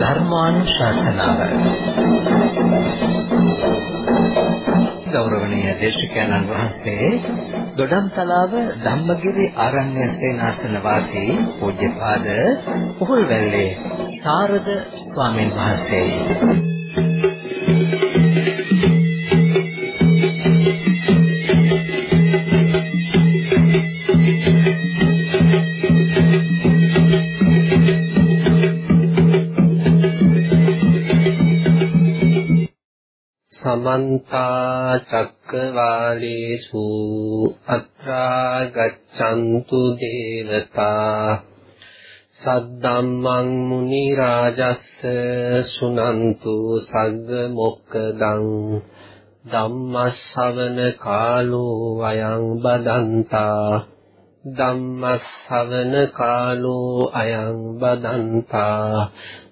ධර්මානුශාසනාව. ගෞරවනීය දේශකයන්න් වහන්සේ දොඩම්තලාව ධම්මගිරි ආරණ්‍ය සේනාසන වාසී පූජ්‍යපාද පුහුල්වැල්ලේ සාරද ස්වාමීන් වහන්සේයි සමන්ත චක්කවාලේසු අත්‍රා ගච්ඡන්තු දේවතා සද්දම්මං මුනි රාජස්ස සුනන්තු සග්ග මොක්කදං ධම්මස්සවන කාලෝ වයං බදන්තා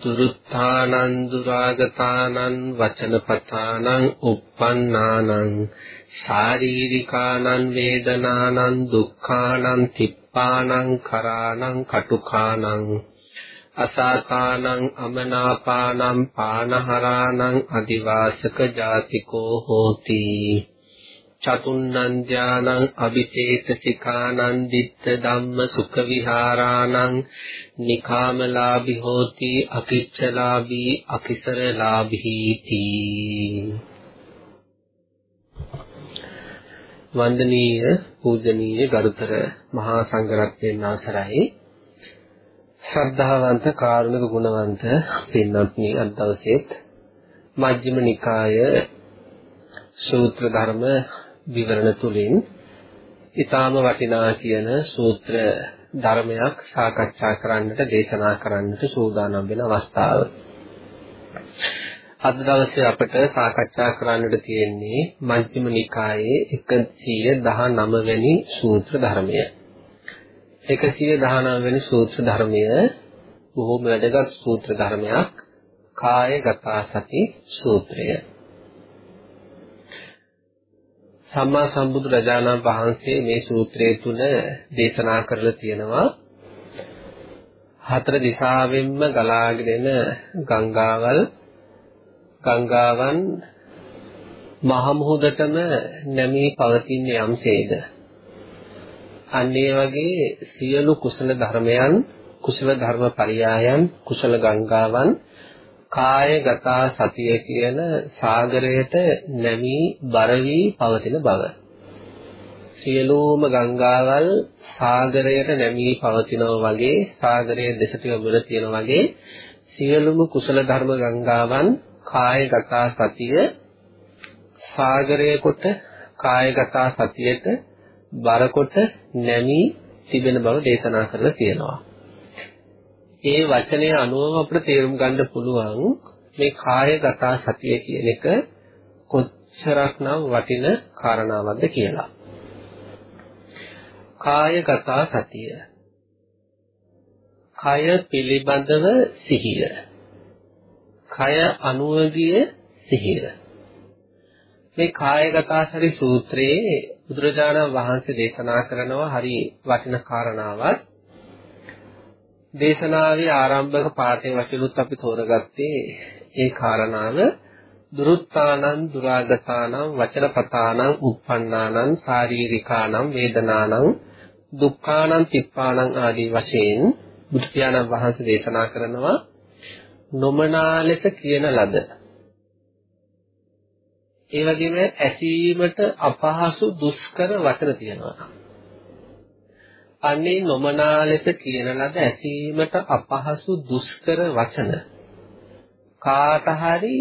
දුරුත්ථානං දුරාගතානං වචනපතානං uppannānaං ශාරීරිකානං වේදනානං දුක්ඛානං තිප්පානං කරානං කටුකානං අසාතානං අමනාපානං පානහරානං අදිවාසක ජාතිකෝ හෝති චතුන්නං ධානං අபிචේතසිකානං ditta ධම්ම සුඛ විහාරාණං නිකාමලාභි හෝති අකිච්ඡලාභී අකිසරලාභී තී. වන්දනීය පූජනීය ගරුතර මහා සංඝරත්නයන් අවසරයි. ශ්‍රද්ධාවන්ත කාරුණික ගුණවන්ත පින්වත්නි අද දවසේත් මජ්ක්‍ධිම නිකාය සූත්‍ර ධර්ම විවරණ තුලින් ඊටාම වටිනා කියන සූත්‍ර ධර්මයක් සාකච්ඡා කරන්නට දේශනා කරන්නට සූදානම් වෙන අවස්ථාව. අද දවසේ අපට සාකච්ඡා කරන්නට තියෙන්නේ මජ්ක්‍ධිම නිකායේ 119 වෙනි සූත්‍ර ධර්මය. 119 වෙනි සූත්‍ර ධර්මය බොහෝම වැදගත් සූත්‍ර ධර්මයක් කායගත සති සූත්‍රය. සම්මා සම්බුදු රජාණන් වහන්සේ මේ සූත්‍රය තුල දේශනා කරලා තියෙනවා. හතර දිශාවෙන්ම ගලාගෙන ගංගාවල්. ගංගාවන් මහ මුහුදටම නැමී පවතින යම්සේද අන්න ඒ වගේ සියලු කුසල ධර්මයන් කුසල ධර්ම පරියායන් කුසල ගංගාවන් කායගත සතිය කියන සාගරයට නැමී බර වී පවතින බව. සියලුම ගංගාවල් සාගරයට නැමී පවතිනවා වගේ සාගරයේ දෙසට යොමුන තියෙන වගේ සියලුම කුසල ධර්ම ගංගාවන් කායගත සතිය සාගරයේ කොට කායගත සතියට බර කොට නැමී තිබෙන බව දේශනා කරලා තියෙනවා. ඒ වචනය අනුව අපිට තේරුම් ගන්න පුළුවන් මේ කායගත සතිය කියන එක කොච්චරක්නම් වටින කාරණාවක්ද කියලා. කායගත සතිය. කය පිළිබඳව සිහිය. කය අනුවගිය සිහිය. මේ කායගත සති සූත්‍රයේ බුදුරජාණන් වහන්සේ දේශනා කරනවා හරි වටින කාරණාවක් දේශනාවේ ආරම්භක පාඩේ වශයෙන්ුත් අපි තෝරගත්තේ ඒ කාරණාව දුරුත්තානං දුරාගතානං වචනපතානං uppannānaං ශාරීරිකානං වේදනානං දුක්ඛානං තිප්පානං ආදී වශයෙන් බුදු පියාණන් වහන්සේ දේශනා කරනවා නොමනා ලෙස කියන ලද. ඒ වගේම ඇසීමට අපහසු දුෂ්කර වචන තියෙනවා. අනේ නොමනා ලෙස කියන ලද ඇසීමට අපහසු දුෂ්කර වචන කාට හරි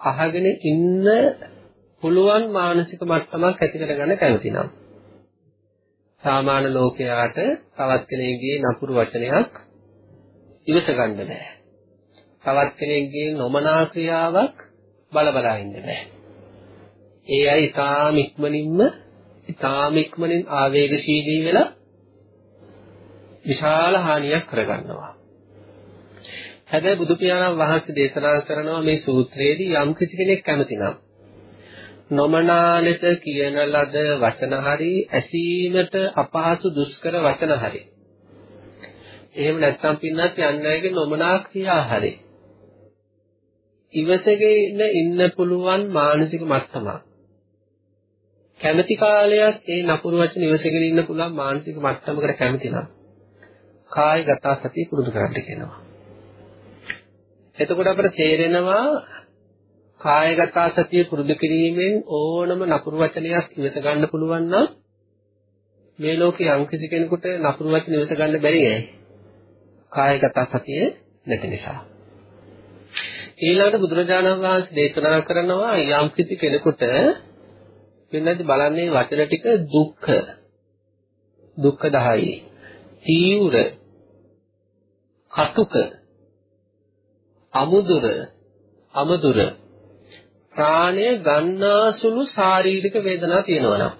අහගෙන ඉන්න පුළුවන් මානසික මට්ටමක් ඇති කරගන්න කැමති නම් සාමාන්‍ය ලෝකයාට තවත් කෙනෙකුගේ නපුරු වචනයක් ඉවස ගන්න බෑ. තවත් කෙනෙකුගේ නොමනා ක්‍රියාවක් බල බලා ඉන්න බෑ. ඒ අය ඊටාම ඉක්මනින්ම ඊටාම ඉක්මනින් ආවේගශීලී වෙලා විශාල හානියක් කරගන්නවා. හැබැයි බුදු පියාණන් වහන්සේ දේශනා කරනවා මේ සූත්‍රයේදී යම් කිසි කෙනෙක් කැමති නම් නොමනා ලෙස කියන ලද වචන හරි ඇසීමට අපහසු දුෂ්කර වචන හරි. එහෙම නැත්නම් පින්නත් යන්නයිගේ නොමනා ක්‍රියා හරි. ඉවසගෙන ඉන්න පුළුවන් මානසික මට්ටමක්. කැමැති කාලයක් ඒ නපුරු වචන ඉවසගෙන ඉන්න පුළුවන් මානසික මට්ටමකට කැමති නම් කායගත සතිය පුරුදු කරන්න කියනවා එතකොට අපිට තේරෙනවා කායගත සතිය පුරුදු කිරීමෙන් ඕනම නපුරු වචනයක් ඉවස ගන්න පුළුවන් නම් මේ ලෝකේ යම් කිසි කෙනෙකුට නපුරු වචන ඉවස ගන්න බැරි නෑ. කායගත සතිය නැති නිසා. ඊළඟට බුදුරජාණන් වහන්සේ දේශනා කරනවා යම් කිසි කෙනෙකුට වෙනදි බලන්නේ වචන ටික දුක්ඛ දුක්ඛදායි තීව්‍ර කටුක අමුදුර අමදුර ප්‍රාණය ගන්නාසුළු ශාරීරික වේදනා තියෙනවා නම්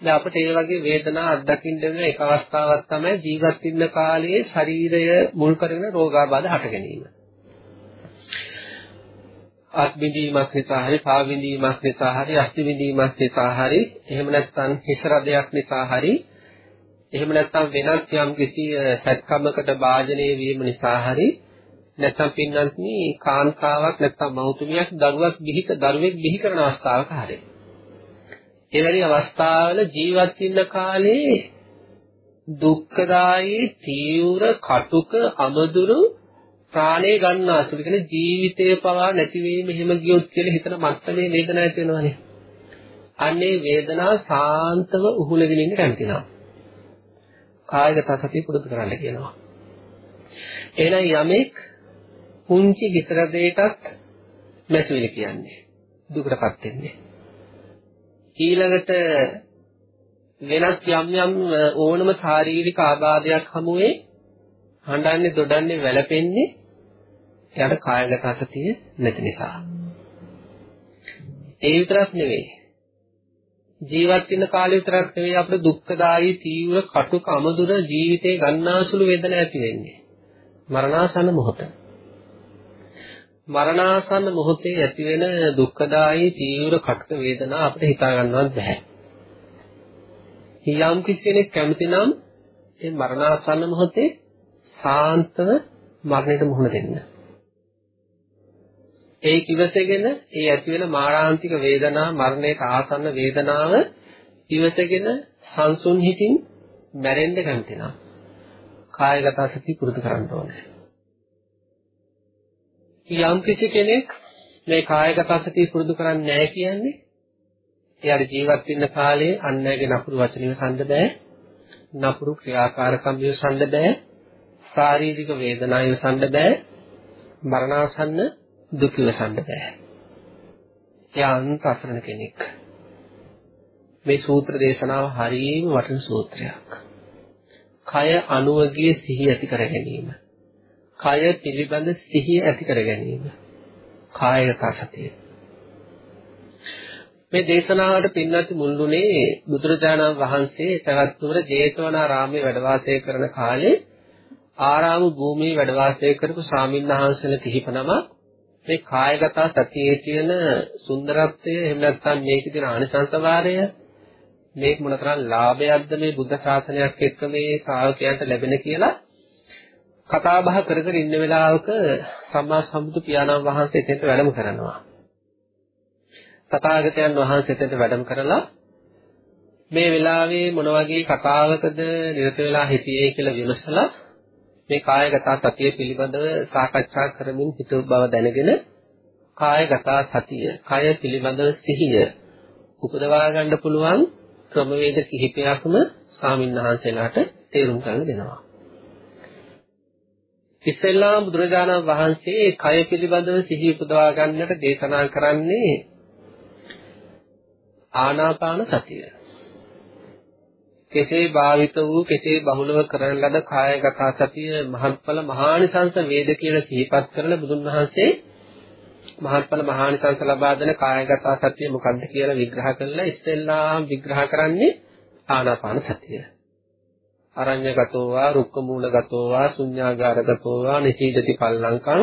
දැන් අපිට ඒ වගේ වේදනා අත්දකින්න වෙන එක අවස්ථාවක් තමයි ජීවත් වෙන්න කාලයේ ශරීරය මුල් කරගෙන රෝගාබාධ හට ගැනීම. අත් බිඳීමක් නිසා හරි පා බිඳීමක් නිසා හරි අස්ති බිඳීමක් නිසා හරි එහෙම නැත්නම් හිස රදයක් නිසා හරි එහෙම නැත්නම් වෙනත් යම් කිසි සැත්කමකට භාජනය වීම නිසා හරි නැත්නම් පින්නන්ති කාන්තාවක් නැත්නම් මෞතුමියක් දරුවක් බිහි දරුවෙක් බිහි කරන අවස්ථාවක හරියි. ඒ වැනි අවස්ථාවල ජීවත් වෙන්න කාලේ දුක්ඛදායී තීව්‍ර කටුක අමදුරු ප්‍රාණය ගන්න අසුළු කියන ජීවිතය පවා නැතිවීම එහෙම ගියොත් කියලා හිතන මත්තමේ වේදනාවක් ඇති වෙනවනේ. අන්නේ වේදනාව සාන්තව උහුලගෙන ඉන්න කැමතිනවා. කායගත සතිය පුරුදු කරන්න කියනවා. එහෙනම් යමෙක් පුංචි විතර දෙයකත් මැසිවිලි කියන්නේ දුකටපත් වෙන්නේ. ඊළඟට වෙනත් යම් යම් ඕනම ශාරීරික ආබාධයක් හමුවේ හඬන්නේ දොඩන්නේ වැළපෙන්නේ එයාට කායගත සතිය නැති නිසා. ඒ විතරක් නෙවෙයි. ජීවත් වෙන කාලේ විතරක් නෙවෙයි අපිට දුක්ඛදායී තීව්‍ර කටුක අමදුර ජීවිතේ ගන්නාසුළු වේදන ඇති වෙන්නේ මරණාසන්න මොහොතේ මරණාසන්න මොහොතේ ඇතිවෙන දුක්ඛදායී තීව්‍ර කටක වේදනා අපිට හිතා ගන්නවත් බෑ. යම් කිසි කෙනෙක් කැමති නම් ඒ මරණාසන්න මොහොතේ සාන්තව මරණයට මුහුණ දෙන්න. ඒ කිවසගෙන ඒ ඇතිවෙන මාරාන්තික වේදනා මරණයට ආසන්න වේදනාව ඉවසගෙන සංසුන් හිතින් මැරෙන්න කැමති නම් කායගත සති පුරුදු කරන්න ඕනේ. යම් කිසි කෙනෙක් මේ කායගත සතිය පුරුදු කරන්නේ නැහැ කියන්නේ එයාට ජීවත් වෙන්න කාලේ අන්නයගේ නපුරු වචන ඉවසන්න බෑ නපුරු ක්‍රියාකාරකම් ඉවසන්න බෑ ශාරීරික වේදනා ඉවසන්න බෑ මරණාසන්න දුක ඉවසන්න බෑ එයා අන්තසරණ කෙනෙක් මේ සූත්‍ර දේශනාව හරියම වටින සූත්‍රයක් කය අනුවගේ සිහි ඇති කර ගැනීම කය පිළිබඳ සිහිය ඇති කර ගැනීම. කායගත සතිය. මේ දේශනාවට පින්නත් මුල්ුණේ බුදුරජාණන් වහන්සේ සවැත් නුවර ජේතවනාරාමයේ වැඩ වාසය කරන කාලේ ආරාම භූමියේ වැඩ වාසය කරපු ස්වාමින්වහන්සේලා කිහිප නම මේ කායගත සතියේ තියෙන සුන්දරත්වය එහෙම නැත්නම් මේකේ තියෙන ආනිසංස වාරය මේක මොනතරම් ලාභයක්ද මේ බුද්ධ ශාසනයක් එක්ක මේ ශ්‍රාවකයන්ට ලැබෙන කියලා කතා බහ කර කර ඉන්න වෙලාවක සම්මා සම්බුදු පියාණන් වහන්සේ එතෙන්ට වැඩම කරනවා. තථාගතයන් වහන්සේ එතෙන්ට වැඩම කරලා මේ වෙලාවේ මොන වගේ කතාවකද නිරත වෙලා හිටියේ කියලා විමසලා මේ කායගත සතිය පිළිබඳව සාකච්ඡා කරමින් හිතුව බව දැනගෙන කායගත සතිය, කය පිළිබඳව සිහිය උපදවා ගන්න පුළුවන් ක්‍රමවේද කිහිපයක්ම ස්වාමින්වහන්සේලාට තේරුම් ගන්න දෙනවා. ඉස්සෙල්ලාම බුදුරජාණන් වහන්සේ කය පිළිබඳව සිහිය උපදවා ගන්නට දේශනා කරන්නේ ආනාපාන සතිය. කෙසේ භාවිත වූ කෙසේ බහුලව කරන ලද කායගත සතිය මහත්ඵල මහානිසංස වේද කියලා සිහිපත් කරන බුදුන් වහන්සේ මහත්ඵල මහානිසංස ලබා දෙන කායගත සතිය මොකක්ද කියලා විග්‍රහ කළා ඉස්සෙල්ලාම විග්‍රහ කරන්නේ ආනාපාන සතිය. අරඤ්‍යගතෝ වා රුක්ක මූලගතෝ වා ශුඤ්ඤාගාරගතෝ වා නිසීදති පල්ලංකං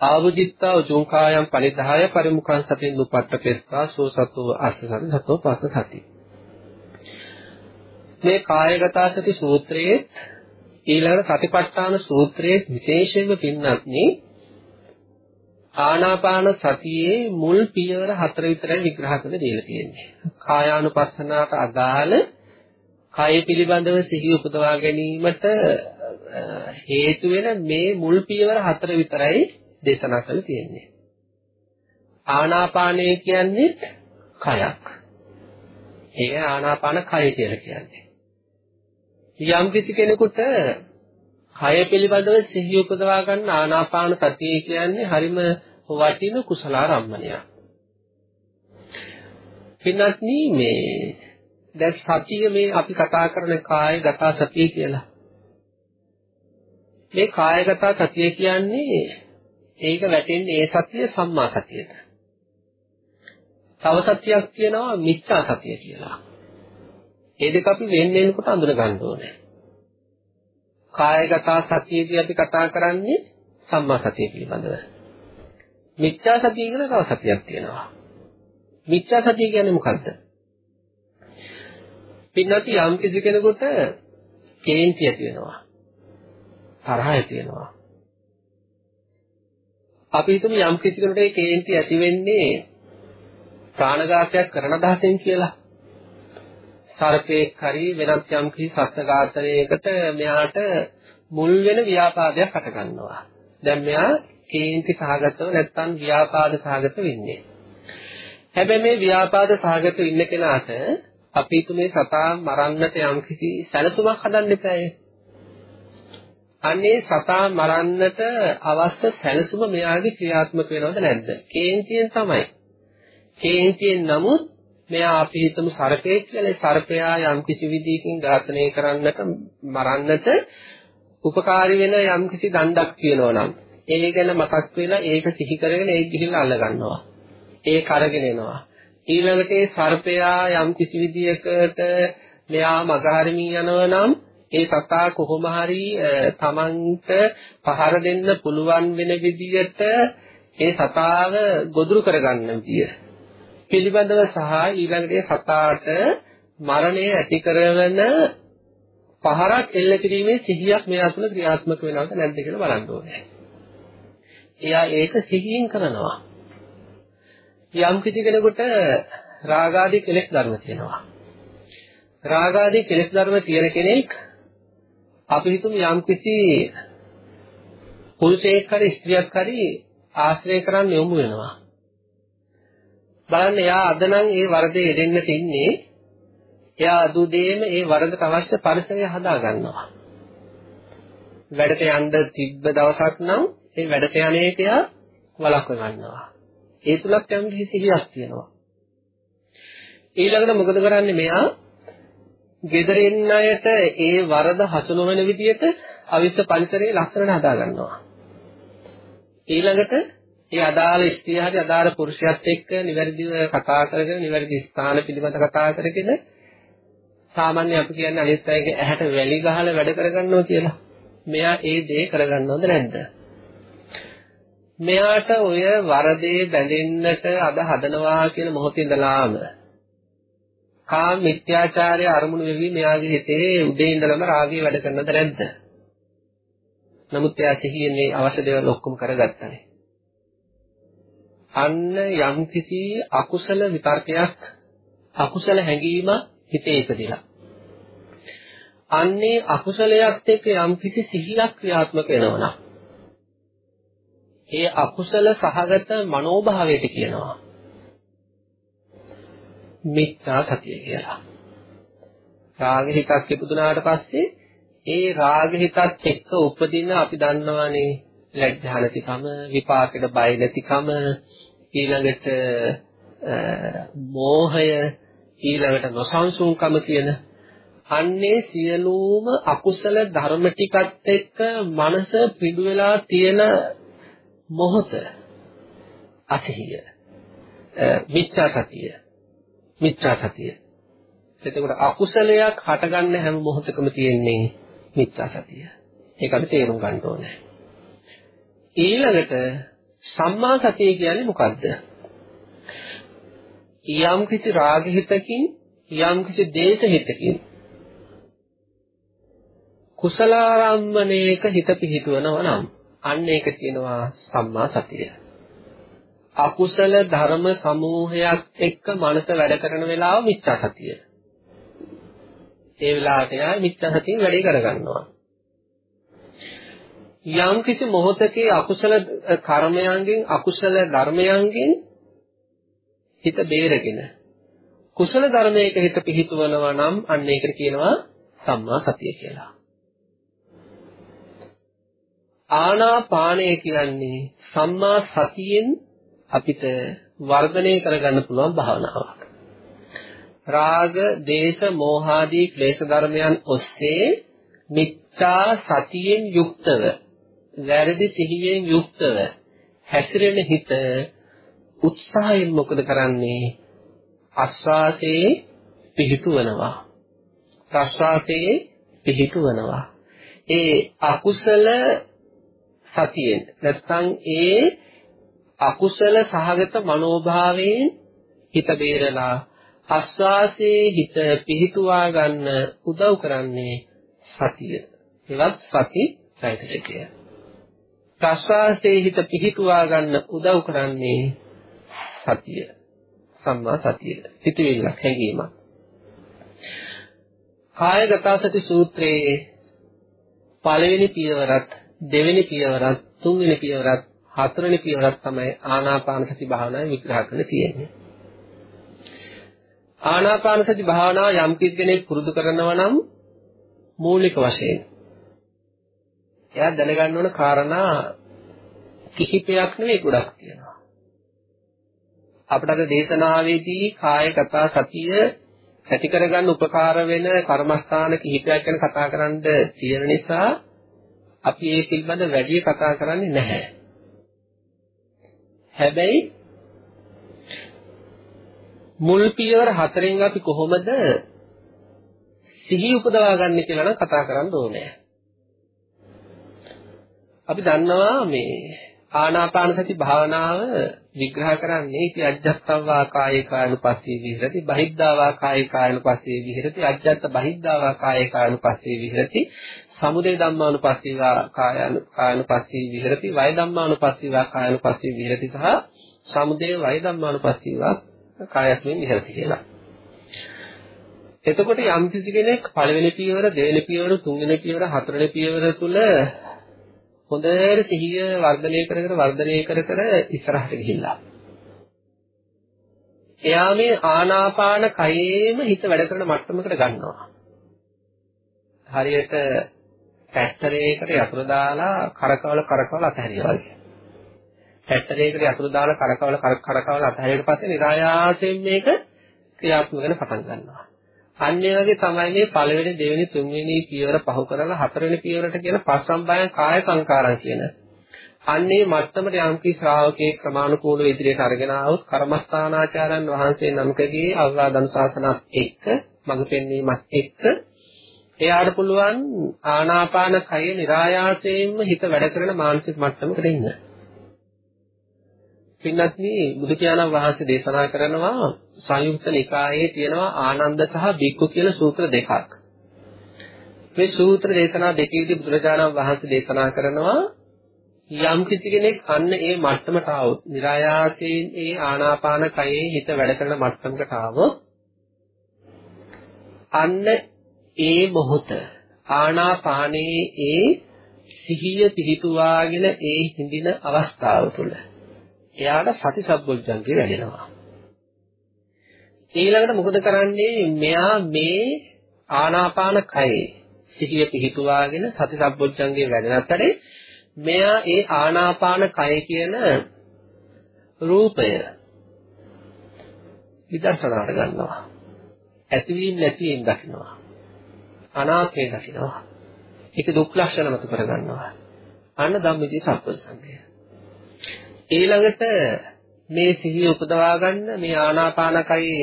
ආවුජිත්තා උචුංකායම් පරිධාය පරිමුඛං සතින් උපට්ඨපෙස්සා සෝ සතෝ අස්සසරි සතෝ පස්ස සති මේ කායගත සති සූත්‍රයේ ඊළඟ සතිපට්ඨාන සූත්‍රයේ විශේෂයෙන්ම පින්නත්නි ආනාපාන සතියේ මුල් පියවර හතර විතරයි විග්‍රහ කරලා දීලා තියෙන්නේ. කායානුපස්සනාවට අදාළ කය පිළිබඳව සිහිය උපදවා ගැනීමට හේතු වෙන මේ මුල් පියවර හතර විතරයි දේශනා කරලා තියෙන්නේ. ආනාපානය කියන්නේ කයක්. ඒ ආනාපාන කය කියලා කියන්නේ. යම් කිසි කෙනෙකුට කය පිළිබඳව සිහිය උපදවා ගන්න ආනාපාන සතිය කියන්නේ හරිම වටින කුසල ආරම්මණයක්. පින්වත්නි මේ දැන් සතිය මේ අපි කතා කරන කායගත සතිය කියලා. මේ කායගත සතිය කියන්නේ ඒක වැටෙන්නේ ඒ සතිය සම්මා සතියට. තව සතියක් කියනවා මිච්ඡා සතිය කියලා. ඒ දෙක අපි වෙන වෙනකොට අඳුන ගන්න ඕනේ. කායගත සතියේදී අපි කතා කරන්නේ සම්මා සතිය පිළිබඳව. මිච්ඡා සතිය කියන තව සතියක් තියෙනවා. මිච්ඡා සතිය කියන්නේ මොකද්ද? පින්නති යම් කිසි කෙනෙකුට කේන්ති ඇති වෙනවා. තරහ ඇති වෙනවා. අපි හිතමු යම් කිසි කෙනෙකුට ඒ කේන්ති ඇති වෙන්නේ ප්‍රාණඝාතයක් කරන දහසෙන් කියලා. සර්පෙක් හරි වෙනත් යම් කිසි සත්ත්ව ඝාතනයකට මෙයාට මුල් වෙන ව්‍යාපාදයක් හට ගන්නවා. දැන් මෙයා කේන්ති සහගතව නැත්තම් ව්‍යාපාද සහගත වෙන්නේ. හැබැයි මේ ව්‍යාපාද සහගත ඉන්න කෙනාට අපි තුමේ සතා මරන්නට යම් කිසි සැලසුමක් හදන්න එපායි. අන්නේ සතා මරන්නට අවශ්‍ය සැලසුම මෙයාගේ ක්‍රියාත්මක වෙනවද නැද්ද? කේන්තියෙන් තමයි. කේන්තියෙන් නමුත් මෙයා අපි හිතමු සර්පයෙක් කියලා සර්පයා යම් කිසි විදිහකින් ඝාතනය කරන්නට මරන්නට උපකාරී වෙන යම් කිසි දණ්ඩක් තියෙනවා නම් ඒ ගැන මතක් වෙලා ඒක සිහි කරගෙන ඒක ගිහිල්ලා අල්ල ගන්නවා. ඒක අරගෙන එනවා. ඊළඟට ඒ සර්පයා යම් කිසි විදියකට මෙයා මගහරමින් යනවා නම් ඒ සතා කොහොම හරි තමන්ට පහර දෙන්න පුළුවන් වෙන විදියට ඒ සතාව ගොදුරු කරගන්න විදිය පිළිබඳව සහ ඊළඟට සතාට මරණය ඇති කරන පහරක් එල්ල කිරීමේ සිහියක් මෙයා තුළ ක්‍රියාත්මක වෙනවද නැද්ද කියලා බලන්න ඕනේ. එයා ඒක සිහියෙන් කරනවා. යම් කිසි කෙනෙකුට රාගාදී කෙලෙස් ධර්ම තියෙනවා. රාගාදී කෙලෙස් ධර්ම තියෙන කෙනෙක් අපි හිතමු යම් කිසි පුරුෂයෙක් හරි ස්ත්‍රියක් හරි ආශ්‍රය කරන්න යොමු වෙනවා. බලන්න එයා අද නම් ඒ වරදේ යෙදෙන්න තින්නේ එයා අදුදේම ඒ වරදට අවශ්‍ය පරිසරය හදා ගන්නවා. වැඩට යන්න තිබ්බ දවසක් නම් ඒ වැඩට යන්නේ එයා වළක්ව ගන්නවා. ඒ තුලක් යම් කිසි සිහියක් තියෙනවා. ඊළඟට මොකද කරන්නේ මෙයා? ගෙදරින් අයට ඒ වරද හසු නොවන විදියට අවිස්ස පරිසරයේ ලස්සනට හදා ගන්නවා. ඊළඟට ඒ අදාළ ස්ත්‍රිය හරි අදාළ පුරුෂයාත් එක්ක නිවැරදිව කතා කරගෙන නිවැරදි ස්ථාන පිළිබඳ කතා කරගෙන සාමාන්‍ය අපි කියන්නේ අනිත් අයගේ ඇහැට වැලි ගහලා වැඩ කරගන්නවා කියලා. මෙයා ඒ දේ කරගන්නවද නැද්ද? මෙයාට ඔය වරදේ බැඳෙන්නට අද හදනවා කියන මොහොතේ ඉඳලාම කාම මිත්‍යාචාරය අරමුණු වෙවි මෙයාගේ හිතේ උදේ ඉඳලම රාගය වැඩ කරනද නැද්ද? නමුත් එයා සිහියෙන් මේ අවශ්‍ය දේවල් ඔක්කොම කරගත්තානේ. අන්න යම්කිසි අකුසල විතර්කයක් අකුසල හැඟීම හිතේ ඉපදිලා. අන්නේ අකුසලයක් එක්ක යම්කිසි සිහියක් ක්‍රියාත්මක වෙනවා ඒ අකුසල සහගත මනෝභාවයට කියනවා මිච්ඡා සතිය කියලා. රාග හිතක් ඉපදුනාට පස්සේ ඒ රාග හිතත් එක්ක උපදින අපි දන්නවනේ ලැජ්ජා නැතිකම, විපාකෙට බය නැතිකම, ඊළඟට මෝහය ඊළඟට නොසන්සුන්කම කියන අන්නේ සියලුම අකුසල ධර්ම ටිකත් එක්ක මනස පිඩු වෙලා තියෙන මොහොත අසහිය මිච්ඡා සතිය මිච්ඡා සතිය එතකොට අකුසලයක් හටගන්න හැම මොහොතකම තියෙන්නේ මිච්ඡා සතිය ඒක අපි තේරුම් ගන්න ඕනේ. ඊළඟට සම්මා සතිය කියන්නේ මොකද්ද යම් කිසි රාග හිතකින් යම් කිසි දේශ හිතකින් කුසලාරම්මණයක හිත පිහිටුවනවා නම් අන්න ඒක කියනවා සම්මා සතිය. අකුසල ධර්ම සමූහයක් එක්ක මනස වැඩ කරන වෙලාව මිච්ඡා සතිය. ඒ වෙලාවට යා මිච්ඡා සතියෙන් වැඩේ කරගන්නවා. යම් කිසි මොහොතකේ අකුසල කර්මයන්ගෙන් අකුසල ධර්මයන්ගෙන් හිත බේරගෙන කුසල ධර්මයක හිත පිහිටුවනවා නම් අන්න ඒකට කියනවා සම්මා සතිය කියලා. ආනාපානය කියන්නේ සම්මා සතියෙන් අපිට වර්ධනය කරගන්න පුළුවන් භාවනාවක්. රාග, දේශ, මෝහ ආදී ක්ලේශ ධර්මයන් ඔස්සේ මිච්ඡා සතියෙන් යුක්තව, වැරදි සිහියෙන් යුක්තව හැසිරෙන හිත උත්සාහයෙන් මොකද කරන්නේ? ආස්වාසේ පිහිටුවනවා. ප්‍රස්වාසයේ පිහිටුවනවා. ඒ අකුසල සතියෙන් නැත්නම් ඒ අකුසල සහගත මනෝභාවයෙන් හිත බේරලා ආස්වාසේ හිත පිහිටුවා ගන්න උදව් කරන්නේ සතිය. එවත් සති চৈতසිකය. ප්‍රස්වාසයේ හිත පිහිටුවා ගන්න උදව් කරන්නේ සතිය. සම්මා සතිය. හිතවිල්ලක් හැඟීමක්. කායගත සති සූත්‍රයේ පළවෙනි පියවරත් දෙවෙනි පියවරත් තුන්වෙනි පියවරත් හතරවෙනි පියවරත් තමයි ආනාපාන සති භාවනාව විග්‍රහ කරන්න තියෙන්නේ. ආනාපාන සති භාවනාව යම් කෙනෙක් පුරුදු කරනවා නම් මූලික වශයෙන් එයා දැනගන්න ඕන කාරණා කිහිපයක් නෙවෙයි ගොඩක් තියෙනවා. අපිට අද දේශනාවේදී කායගත සතිය ඇති කරගන්න උපකාර වෙන කර්මස්ථාන කිහිපයක් ගැන කතා කරන්න තියෙන නිසා අපි ඒ පිළිබඳ වැඩි කතා කරන්නේ නැහැ. හැබැයි මුල් පියවර හතරෙන් අපි කොහොමද සිහි උපදවා ගන්න කියලා නම් කතා කරන්න ඕනේ. අපි දන්නවා මේ ආනාපාන සති භාවනාව විග්‍රහ කරන්නේ ඉති අජ්ජත්තවා කායේ කායනුපස්සී විහෙරති බහිද්ධාවා කායේ කායනුපස්සී විහෙරති අජ්ජත්ත බහිද්ධාවා කායේ කායනුපස්සී විහෙරති සමුදය ධම්මානුපස්සීවා කායනුපස්සී විහෙරති වය ධම්මානුපස්සීවා කායනුපස්සී විහෙරති සහ සමුදය වය ධම්මානුපස්සීවා කායස්මින් විහෙරති කියලා. එතකොට යම් කිසි කෙනෙක් පළවෙනි පියවර, දෙවෙනි පියවර, තුන්වෙනි පියවර, හතරවෙනි පියවර තුල හොඳට සිහිය වර්ධනය කර කර වර්ධනය කර කර ඉස්සරහට ගිහිල්ලා. එයා මේ ආනාපාන කයේම හිත වැඩ කරන මට්ටමකට ගන්නවා. හරියට පැට්ටරයකට යතුරු දාලා කරකවල කරකවල අතහැරියා වගේ. පැට්ටරයකට යතුරු දාලා කරකවල කරකවල අතහැරියට පස්සේ නිරායාසයෙන් මේක ක්‍රියාත්මක වෙන පටන් ගන්නවා. අන්න ඒ වගේ තමයි මේ පළවෙනි දෙවෙනි තුන්වෙනි පියවර පහු කරලා හතරවෙනි පියවරට කියන පස්සම්බයං කාය සංකාරම් කියන. අන්නේ මට්ටමට යම්කි ශ්‍රාවකේ ක්‍රමානුකූලව ඉදිරියට අරගෙන ආවොත් කර්මස්ථානාචාරයන් වහන්සේ නමකගේ අවවාදන් ශාසනත් එක්ක මඟ පෙන්වීමත් එක්ක එයාට පුළුවන් ආනාපාන කය નિરાයාසයෙන්ම හිත වැඩ කරන මානසික මට්ටමකට එන්න. පින්නත්නි බුදු කියාණන් වහන්සේ දේශනා කරනවා සංයුක්ත නිකායේ තියෙනවා ආනන්ද සහ බික්කු කියලා සූත්‍ර දෙකක්. මේ සූත්‍ර දේශනා දෙකේදී බුදුරජාණන් වහන්සේ දේශනා කරනවා යම් කිසි කෙනෙක් අන්න ඒ මට්ටමට આવොත්, નિરાයාසයෙන් ඒ ආනාපාන කයේ හිත වැඩ කරන මට්ටමකට આવොත් අන්න ඒ මොහොත ආනාපානයේ ඒ සිහිය පිහිටුවාගෙන ඒ හිඳින අවස්ථාව තුළ එයාට සති සබ්බොජ්ජංගේ වැඩෙනවා. ඊළඟට මොකද කරන්නේ? මෙයා මේ ආනාපාන කයේ සිහිය පිහිටුවාගෙන සති සබ්බොජ්ජංගේ වැඩෙන අතරේ මෙයා ඒ ආනාපාන කය කියන රූපය විදර්ශනාට ගන්නවා. ඇතිවීම නැතිවීම දකිනවා. අනාත්මය දකිනවා. ඒක දුක් ලක්ෂණ මත කර ගන්නවා. අන්න ධම්මදී සම්පූර්ණංගය. ඊළඟට මේ සිහිය උපදවා ගන්න මේ ආනාපානකයි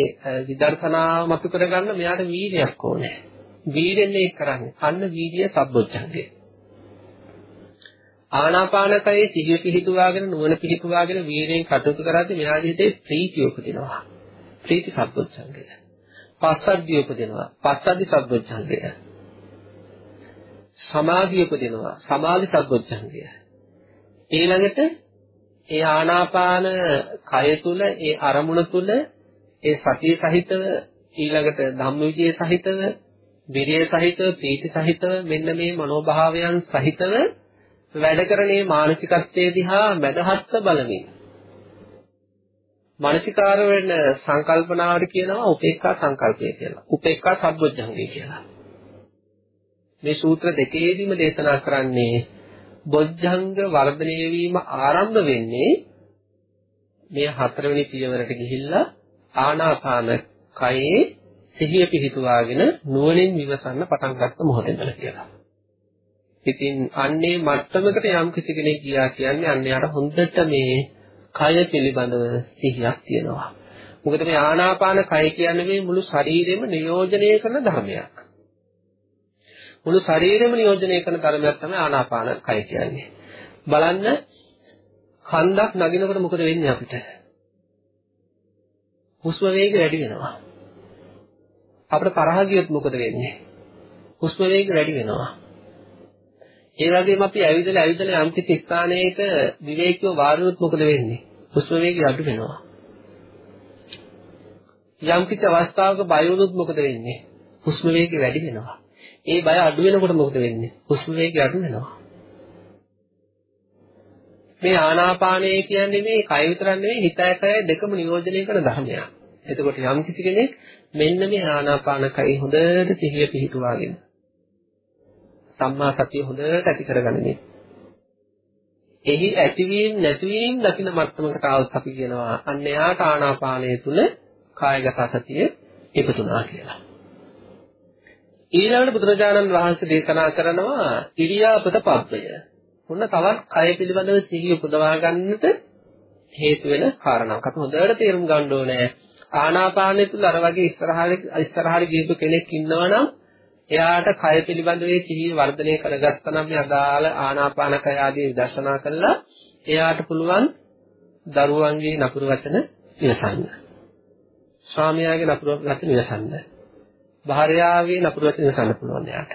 විදර්ශනාව මත කර ගන්න මෙයාට වීර්යයක් ඕනේ. වීර්යෙන් මේක කරන්නේ. අන්න වීර්ය සම්බොච්චංගය. ආනාපානකයේ සිහිය පිහිටුවාගෙන නුවණ පිහිටුවාගෙන වීර්යෙන් කටයුතු කරද්දී මෙයාගේ හිතේ ප්‍රීතිය උපදිනවා. ප්‍රීති සම්බොච්චංගය. පස්සද්ධිය උපදිනවා. පස්සද්ධි සම්බොච්චංගය. සමාධිය උපදිනවා. සමාධි සම්බොච්චංගය. ඊළඟට ඒ ආනාපාන කය තුල ඒ අරමුණ තුල ඒ සතිය සහිතව ඊළඟට ධම්මවිජය සහිතව විරිය සහිතව ප්‍රීති සහිතව මෙන්න මේ මනෝභාවයන් සහිතව වැඩ කරන්නේ මානසිකත්වයේ දිහා මදහත්ව බලමින් මානසිකාර වෙන සංකල්පනාවට කියනවා උපේක්ඛා සංකල්පය කියලා. උපේක්ඛා සම්බොජ්ජංගය කියලා. මේ සූත්‍ර දෙකේදීම දේශනා කරන්නේ බොජ්ජංග වර්ධනය වීම ආරම්භ වෙන්නේ මේ හතරවෙනි පියවරට ගිහිල්ලා ආනාපාන කයේ සිහිය පිහිටුවාගෙන නුවණින් විමසන්න පටන් ගත්ත මොහොතේදල කියලා. ඉතින් අන්නේ මට්ටමකට යම් කිසි කෙනෙක් ගියා කියන්නේ අන්න යාට හොඳට මේ කය පිළිබඳව සිහියක් තියෙනවා. මොකද මේ ආනාපාන කය කියන්නේ මේ මුළු ශරීරෙම නියෝජනය කරන ධර්මයක්. මුළු ශරීරෙම නියෝජනය කරන ධර්මයක් තමයි ආනාපාන කය කියන්නේ. බලන්න කන්දක් නගිනකොට මොකද වෙන්නේ අපිට? හුස්ම වේගය වැඩි වෙනවා. අපිට තරහ ගියොත් මොකද වෙන්නේ? හුස්ම වේගය වැඩි වෙනවා. ඒ වගේම අපි ඇවිදලා ඇවිදලා යම් කිසි ස්ථානයක විවේකීව වාරුනොත් මොකද වෙන්නේ? හුස්ම වේගය අඩු වෙනවා. යම් කිසි අවස්ථාවක බය වුණොත් මොකද වෙන්නේ? හුස්ම වේගය වැඩි වෙනවා. ඒ බය අඩු වෙනකොට මොකද වෙන්නේ? හුස්ම වේගය අඩු වෙනවා. මේ ආනාපානය කියන්නේ මේ කය විතරක් නෙවෙයි හිතයි කයයි දෙකම නියෝජනය කරන ධර්මයක්. එතකොට යම් කිසි කෙනෙක් මෙන්න මේ ආනාපාන කය හොඳට සිහිය පිහිටුවාගෙන සම්මා සතිය හොඳට ඇති කරගනිමින් එහි ඇතිවීම නැතිවීම දකින මට්ටමකට આવත් අපි කියනවා අන්න යාට ආනාපානය තුල කායගත සතිය ඉපතුනා කියලා. ඊළඟට බුදුරජාණන් වහන්සේ දේශනා කරනවා ඉරියාපත පබ්බය. මොන තවත් කය පිළිබඳව සිහිය උපදවා ගන්නට හේතු වෙන කාරණාවක්. අපි හොඳට තේරුම් ගන්න ඕනේ. ආනාපානය තුල අර වගේ ඉස්සරහට ඉස්සරහට ගියපු කෙනෙක් ඉන්නවා නම් එයාට කය පිළිබඳව සිහිය වර්ධනය කරගත්තා නම් මේ අදාළ ආනාපාන කය ආදී විදර්ශනා කළා එයාට පුළුවන් දරුවන්ගේ නපුරු වචන ඉවසන්න. ස්වාමියාගේ නපුරු වචන ඉවසන්න. භාර්යාවේ නපුරු වචන ඉවසන්න පුළුවන් එයාට.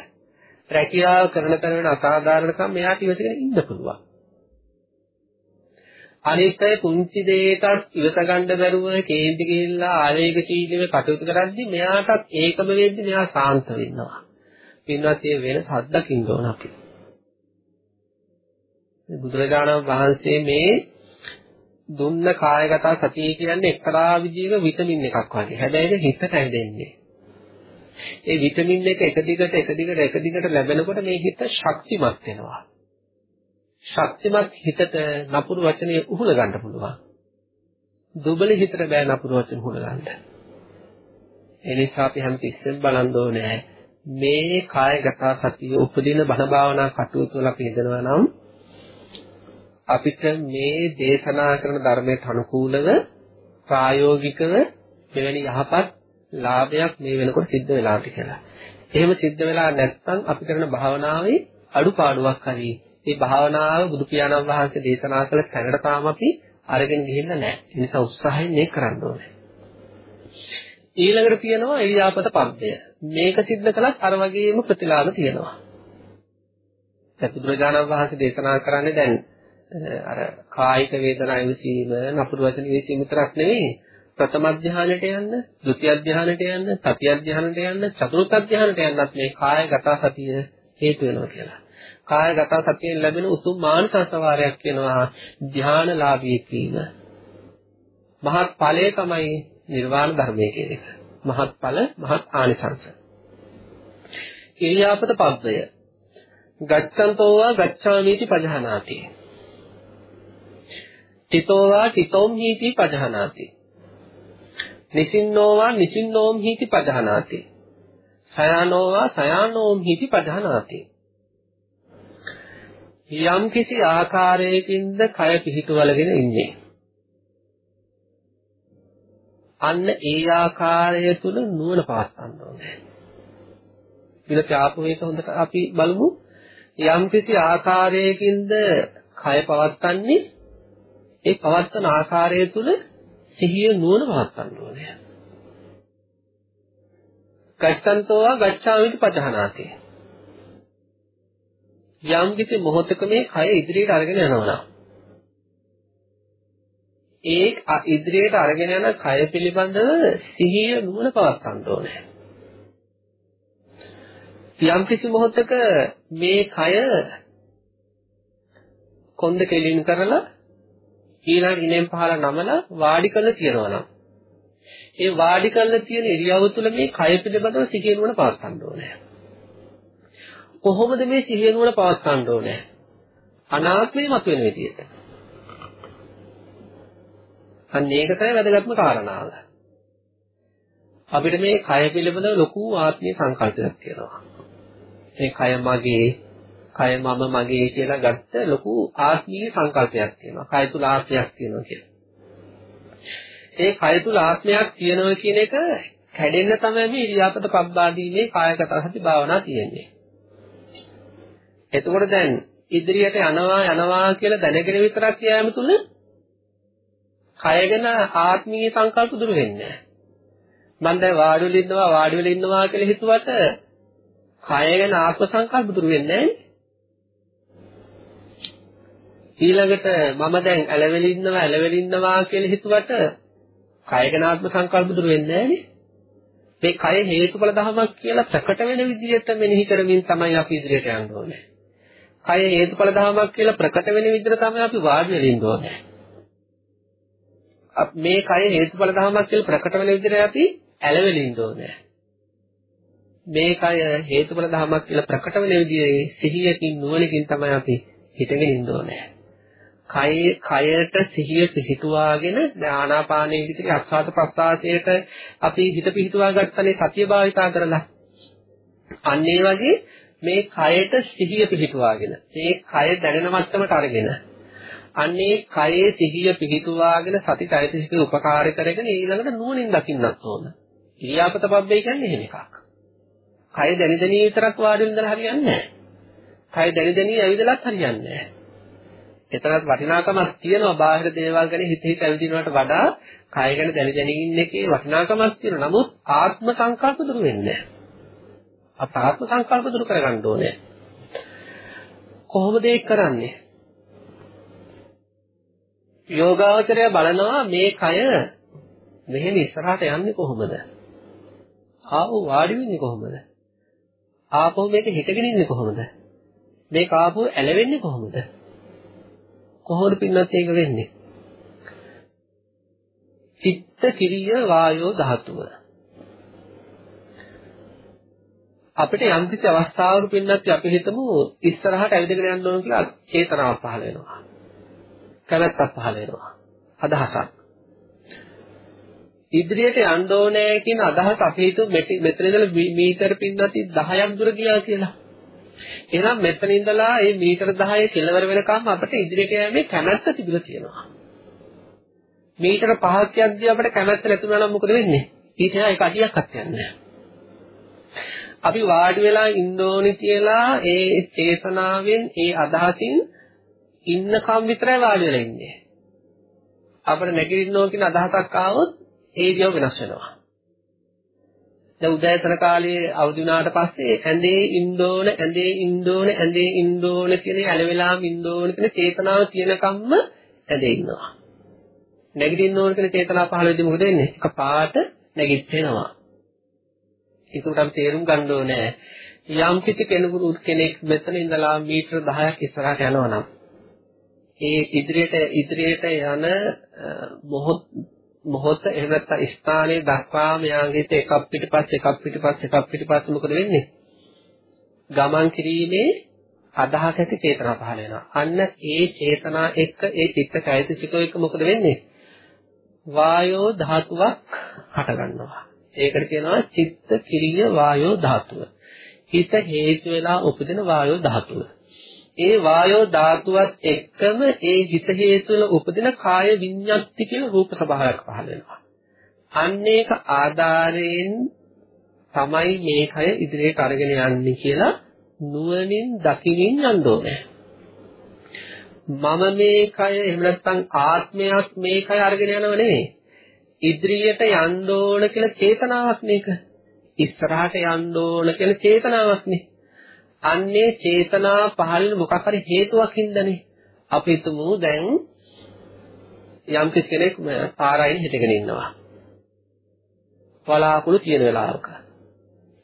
රැකියාව කරන තැන වෙන අසාධාරණකම් එයාට ඉවසගෙන ඉන්න පුළුවන්. අනිත් අය පුංචි දෙයකට ඉවස ගන්න බැරුව කේන්ති ගිහිල්ලා ආවේගශීලීව කටයුතු කරද්දී මෙයාටත් ඒකම වෙද්දි මෙයා සාන්ත වෙනවා. පින්වත් මේ වෙන සද්දකින් ඕන අපි. බුදුරජාණන් වහන්සේ මේ දුන්න කායගත සතිය කියන්නේ එක්තරා විදිහක විටමින් එකක් වගේ. හැබැයි හිතට ඇදෙන්නේ. ඒ විටමින් එක එක දිගට එක දිගට එක දිගට ලැබෙනකොට මේ හිත ශක්තිමත් වෙනවා. ශක්තිමත් හිතට නපුරු වචනේ උහුල ගන්න පුළුවන්. දුබල හිතට බෑ නපුරු වචන උහුල ගන්න. ඒ නිසා අපි හැමතිස්සෙම බලන් ඕනේ මේ කායගත සතිය උපදින බණ භාවනා කටයුතු වල අපි යෙදෙනවා නම් අපිට මේ දේශනා කරන ධර්මයට අනුකූලව ප්‍රායෝගිකව මෙවැනි යහපත් ලාභයක් මේ වෙනකොට සිද්ධ වෙලාට කියලා. එහෙම සිද්ධ වෙලා නැත්නම් අපි කරන භාවනාවේ අඩුපාඩුවක් හරි මේ භාවනාව බුදු පියාණන් වහන්සේ දේශනා කළ තැනට තාම අපි අරගෙන ගිහිල්ලා නැහැ. ඒ නිසා උත්සාහයෙන් මේක කරන්න ඕනේ. ඊළඟට තියෙනවා ඉරියාපත පබ්බය. මේක සිද්ධ කළත් අර වගේම ප්‍රතිලාභ තියෙනවා. දැන් බුදුරජාණන් වහන්සේ දේශනා කරන්නේ දැන් අර කායික වේදනා ඉවසීම, නපුරු වචන ඉවසීම විතරක් නෙවෙයි ප්‍රථම ධානයට යන්න, ဒုတိ ය ධානයට යන්න, තතිය ධානයට යන්න, චතුර්ථ ධානයට යන්නත් මේ කායගත සතිය හේතු වෙනවා කියලා. කායගත සතියෙන් ලැබෙන උතුම් මානසසවාරයක් වෙනවා ධානලාභී වීම. මහත් ඵලය තමයි නිර්වාණ ධර්මයේ කියන එක. මහත්ඵල මහත් ආනිසංස. ඉරියාපත පබ්බය. ගච්ඡන්තෝවා ගච්ඡාමීති පජහනාති. තිතෝවා තිතෝම් හීති පජහනාති. නිසින්නෝවා නිසින්නෝම් හීති පජහනාති. සයානෝවා සයානෝම් හීති පජහනාති. යම් කිසි ආකාරයකින්ද කය පිහිටුවලගෙන ඉන්නේ. අන්න ඒ ආකාරය තුල නුවණ පවත්වන්න ඕනේ. විලක ආපු එක හොඳට අපි බලමු. යම් කිසි ආකාරයකින්ද කය පවත්න්නේ ඒ පවත්වන ආකාරය තුල සිහිය නුවණ පවත්වන්න ඕනේ. ගච්ඡන්තෝවා ගච්ඡාමිති පජහනාති. යම් කිසි මොහොතක මේ කය ඉදිරියට අරගෙන යනවා ඒ ඉදිරියට අරගෙන යන කය පිළිබඳව සිහිය නුවණ පවත්වන්න ඕනේ. යම් කිසි මොහොතක මේ කය කොන්ද කෙලින් කරලා ඊළඟ ඉනෙන් පහල නමලා වාඩි කරලා තියනවා නම් ඒ වාඩි කරලා තියෙන ඉරියව්ව තුළ මේ කය පිළිබඳව සිහිය නුවණ පවත්වන්න ඕනේ. කොහොමද මේ සිහිය නුවණ පවත්වන්න ඕනේ? අනාත්මේ මතුවෙන විදිහට. අන්න ඒක තමයි වැදගත්ම කාරණාව. අපිට මේ කය පිළිබඳව ලොකු ආත්මීය සංකල්පයක් තියෙනවා. මේ කය මගේ, කය මම මගේ කියලා ගත්ත ලොකු ආත්මීය සංකල්පයක් තියෙනවා. කය තුල ආත්මයක් තියෙනවා කියලා. ඒ කය තුල ආත්මයක් තියෙනවා කියන එක කැඩෙන්න තමයි මේ ඉරියාපත පබ්බාදීමේ කායගත සති භාවනා තියෙන්නේ. එතකොට දැන් ඉදිරියට යනවා යනවා කියලා දැනගෙන විතරක් යෑම තුල කය ගැන ආත්මීය සංකල්ප දුරු වෙන්නේ නැහැ. මම දැන් වාඩි වෙලා ඉන්නවා වාඩි වෙලා ඉන්නවා කියලා හිතුවට කය ගැන ආත්ම සංකල්ප දුරු වෙන්නේ ඊළඟට මම දැන් ඇලවෙලි ඉන්නවා ඇලවෙලි ඉන්නවා කියලා හිතුවට කය ගැන ආත්ම සංකල්ප දුරු වෙන්නේ මේ කය හේතුඵල ධමයක් කියලා ප්‍රකට වෙන විදිහට මෙනෙහි කරමින් තමයි අපි ඉදිරියට යන්න ඕනේ. කය හේතුඵල ධමයක් කියලා ප්‍රකට වෙන විදිහට තමයි අපි වාඩි වෙලා ඉන්න ඕනේ. මේ කය හේතුඵල ධමයක් කියලා ප්‍රකට වෙන විදිහට අපි ඇලවෙලින්න ඕනේ. මේ කය හේතුඵල ධමයක් කියලා ප්‍රකට වෙන විදිහේ සිහියකින් නුවණකින් තමයි අපි හිතගෙන ඉන්න ඕනේ. කය කයට සිහිය පිහිටුවාගෙන ආනාපානයේ විදිහට අස්වාද ප්‍රස්වාසයට අපි හිත පිහිටුවා ගන්නනේ සතිය භාවිතා කරලා. අන්න ඒ වගේ මේ කයට සිහිය පිහිටුවාගෙන මේ කය දැනෙන මට්ටමට අරගෙන අන්නේ කයේ සිහිය පිහිටුවාගෙන සති চৈতසික උපකාර කරගෙන ඊළඟට නුවණින් දකින්නත් ඕන. ඉරියාපත පබ්බේ කියන්නේ එහෙම එකක්. කය දැනි දැනි විතරක් වාඩි වෙනදලා හරියන්නේ නැහැ. කය දැනි දැනි ඇවිදලත් හරියන්නේ නැහැ. එතරම් වටිනාකමක් තියෙනවා බාහිර දේවල් ගැන හිත හිත ඇවිදිනවට වඩා කය ගැන දැනි දැනි ඉන්න එකේ වටිනාකමක් තියෙනවා. නමුත් ආත්ම සංකල්ප දුරු වෙන්නේ නැහැ. අප ආත්ම සංකල්ප දුරු කරගන්න ඕනේ. කොහොමද ඒක කරන්නේ? යෝගාවචරය බලනවා මේ කය මෙහෙම ඉස්සරහට යන්නේ කොහොමද? ආපහු වාඩි වෙන්නේ කොහොමද? ආපහු මේක හිටගෙන ඉන්නේ කොහොමද? මේක ආපහු ඇලවෙන්නේ කොහොමද? කොහොමද පින්නත් ඒක වෙන්නේ? චිත්ත කිරිය වායෝ ධාතුව. අපිට යම් කිසි අවස්ථාවක පින්නත් අපි හිතමු ඉස්සරහට ඇවිදගෙන යන්න ඕන කියලා චේතනාවක් පහළ වෙනවා. කැමැත්තක් පහළ වෙනවා. අදහසක්. ඉදිරියට යන්න ඕනේ කියන අදහස අපි හිතුව මෙතන ඉඳලා මීටර පින්නති 10ක් දුර ගියා කියලා. එහෙනම් මෙතන ඉඳලා මේ මීටර 10 කෙලවර වෙනකම් අපිට ඉදිරියට යෑමේ කැමැත්ත තිබිලා තියෙනවා. මීටර 5ක් යද්දී අපිට කැමැත්ත නැතුණා නම් මොකද වෙන්නේ? ඊට එහා එක අඩියක්වත් යන්නේ අපි වාඩි වෙලා ඉන්න ඕනේ කියලා ඒ චේතනාවෙන් ඒ අදහසින් ඉන්නකම් විතරයි වාඩි වෙලා ඉන්නේ. අපිට නැගිටින්න ඕන කියන අදහසක් ආවොත් ඒ දියව වෙනස් වෙනවා. දැන් උදෑසන කාලේ අවදි වුණාට පස්සේ ඇඳේ ඉන්න ඕන ඇඳේ ඉන්න ඕන ඇඳේ ඉන්න ඕන කියන ඇලවෙලාම ඉන්න ඕන කියන චේතනාව තියෙනකම්ම ඇඳේ ඉන්නවා. නැගිටින්න ඕන කියන චේතනාව පහළ වෙද්දී මොකද වෙන්නේ? එක පාට නැගිටිනවා. ඒකට අපි තේරුම් ගන්න ඕනේ යම් කිසි කෙනෙකුට කෙනෙක් මෙතන ඉඳලා මීටර 10ක් ඉස්සරහට යනවා නම් ඒ ඉදිරියට ඉදිරියට යන මොහොත මොහොත එහෙම නැත්නම් ස්ථානයේ දක්වාම යාගෙත එකක් පිටිපස්ස එකක් පිටිපස්ස එකක් පිටිපස්ස මොකද වෙන්නේ? ගමන් කිරීමේ අදහස ඇති චේතනා පහළ වෙනවා. අන්න ඒ චේතනා එක්ක ඒ චිත්ත චෛතසිකෝ එක්ක මොකද වෙන්නේ? වායෝ ධාතුවක් හටගන්නවා. ඒකට කියනවා චිත්ත කිරිය වායෝ ධාතුව. හිත හේතු වෙලා උපදින වායෝ ධාතුව. ඒ වායෝ ධාතුවත් එක්කම ඒ හිත හේතු වෙලා උපදින කාය විඤ්ඤාති කියන රූප ස්වභාවයක් පහළ වෙනවා. අන්න ඒක ආධාරයෙන් තමයි මේ කය ඉදිරියට අරගෙන යන්නේ කියලා නුවණින් දකිමින් යන්න ඕනේ. මම මේ කය එහෙම නැත්නම් ආත්මයක් මේ කය අරගෙන යනව නෙවෙයි. ඉදිරියට යන්න ඕන කියලා චේතනාවක් මේක. ඉස්සරහට යන්න ඕන කියලා චේතනාවක් නේ. අන්නේ චේතනා පහළ මොකක් හරි හේතුවක් හින්දානේ. අපි හිතමු දැන් යම් කෙනෙක් පාරයින් හිටගෙන ඉන්නවා. වලාකුළු තියෙන වෙලාවක.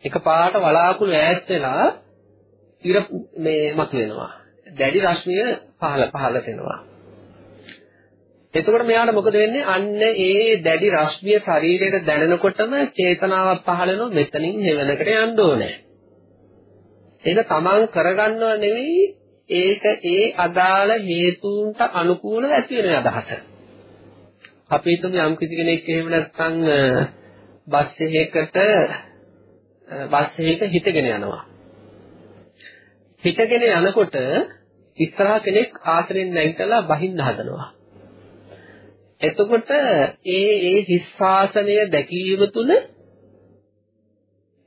එකපාරට වලාකුළු ඈත් වෙලා ඉර මේ මතුවෙනවා. දැඩි රශ්මිය පහළ පහළට එනවා. එතකොට මෙයාට මොකද වෙන්නේ? අන්න ඒ දැඩි රශ්මිය ශරීරයට දැනෙනකොටම චේතනාවක් පහළ වෙනවා මෙතනින් හෙවණකට යන්න ඕනේ. ඒක තමන් කරගන්නව නෙවෙයි ඒක ඒ අදාළ හේතුන්ට අනුකූලව ඇති වෙන අදහස. අපි හිතමු යම් කිසි කෙනෙක් එහෙම නැත්නම් බස් එකකට බස් එකක හිටගෙන යනවා. හිටගෙන යනකොට ඉස්සරහා කෙනෙක් ආසනෙන් නැගිටලා බහින්න හදනවා. එතකොට ඒ ඒ හිස්සාසනය දැකීම තුළ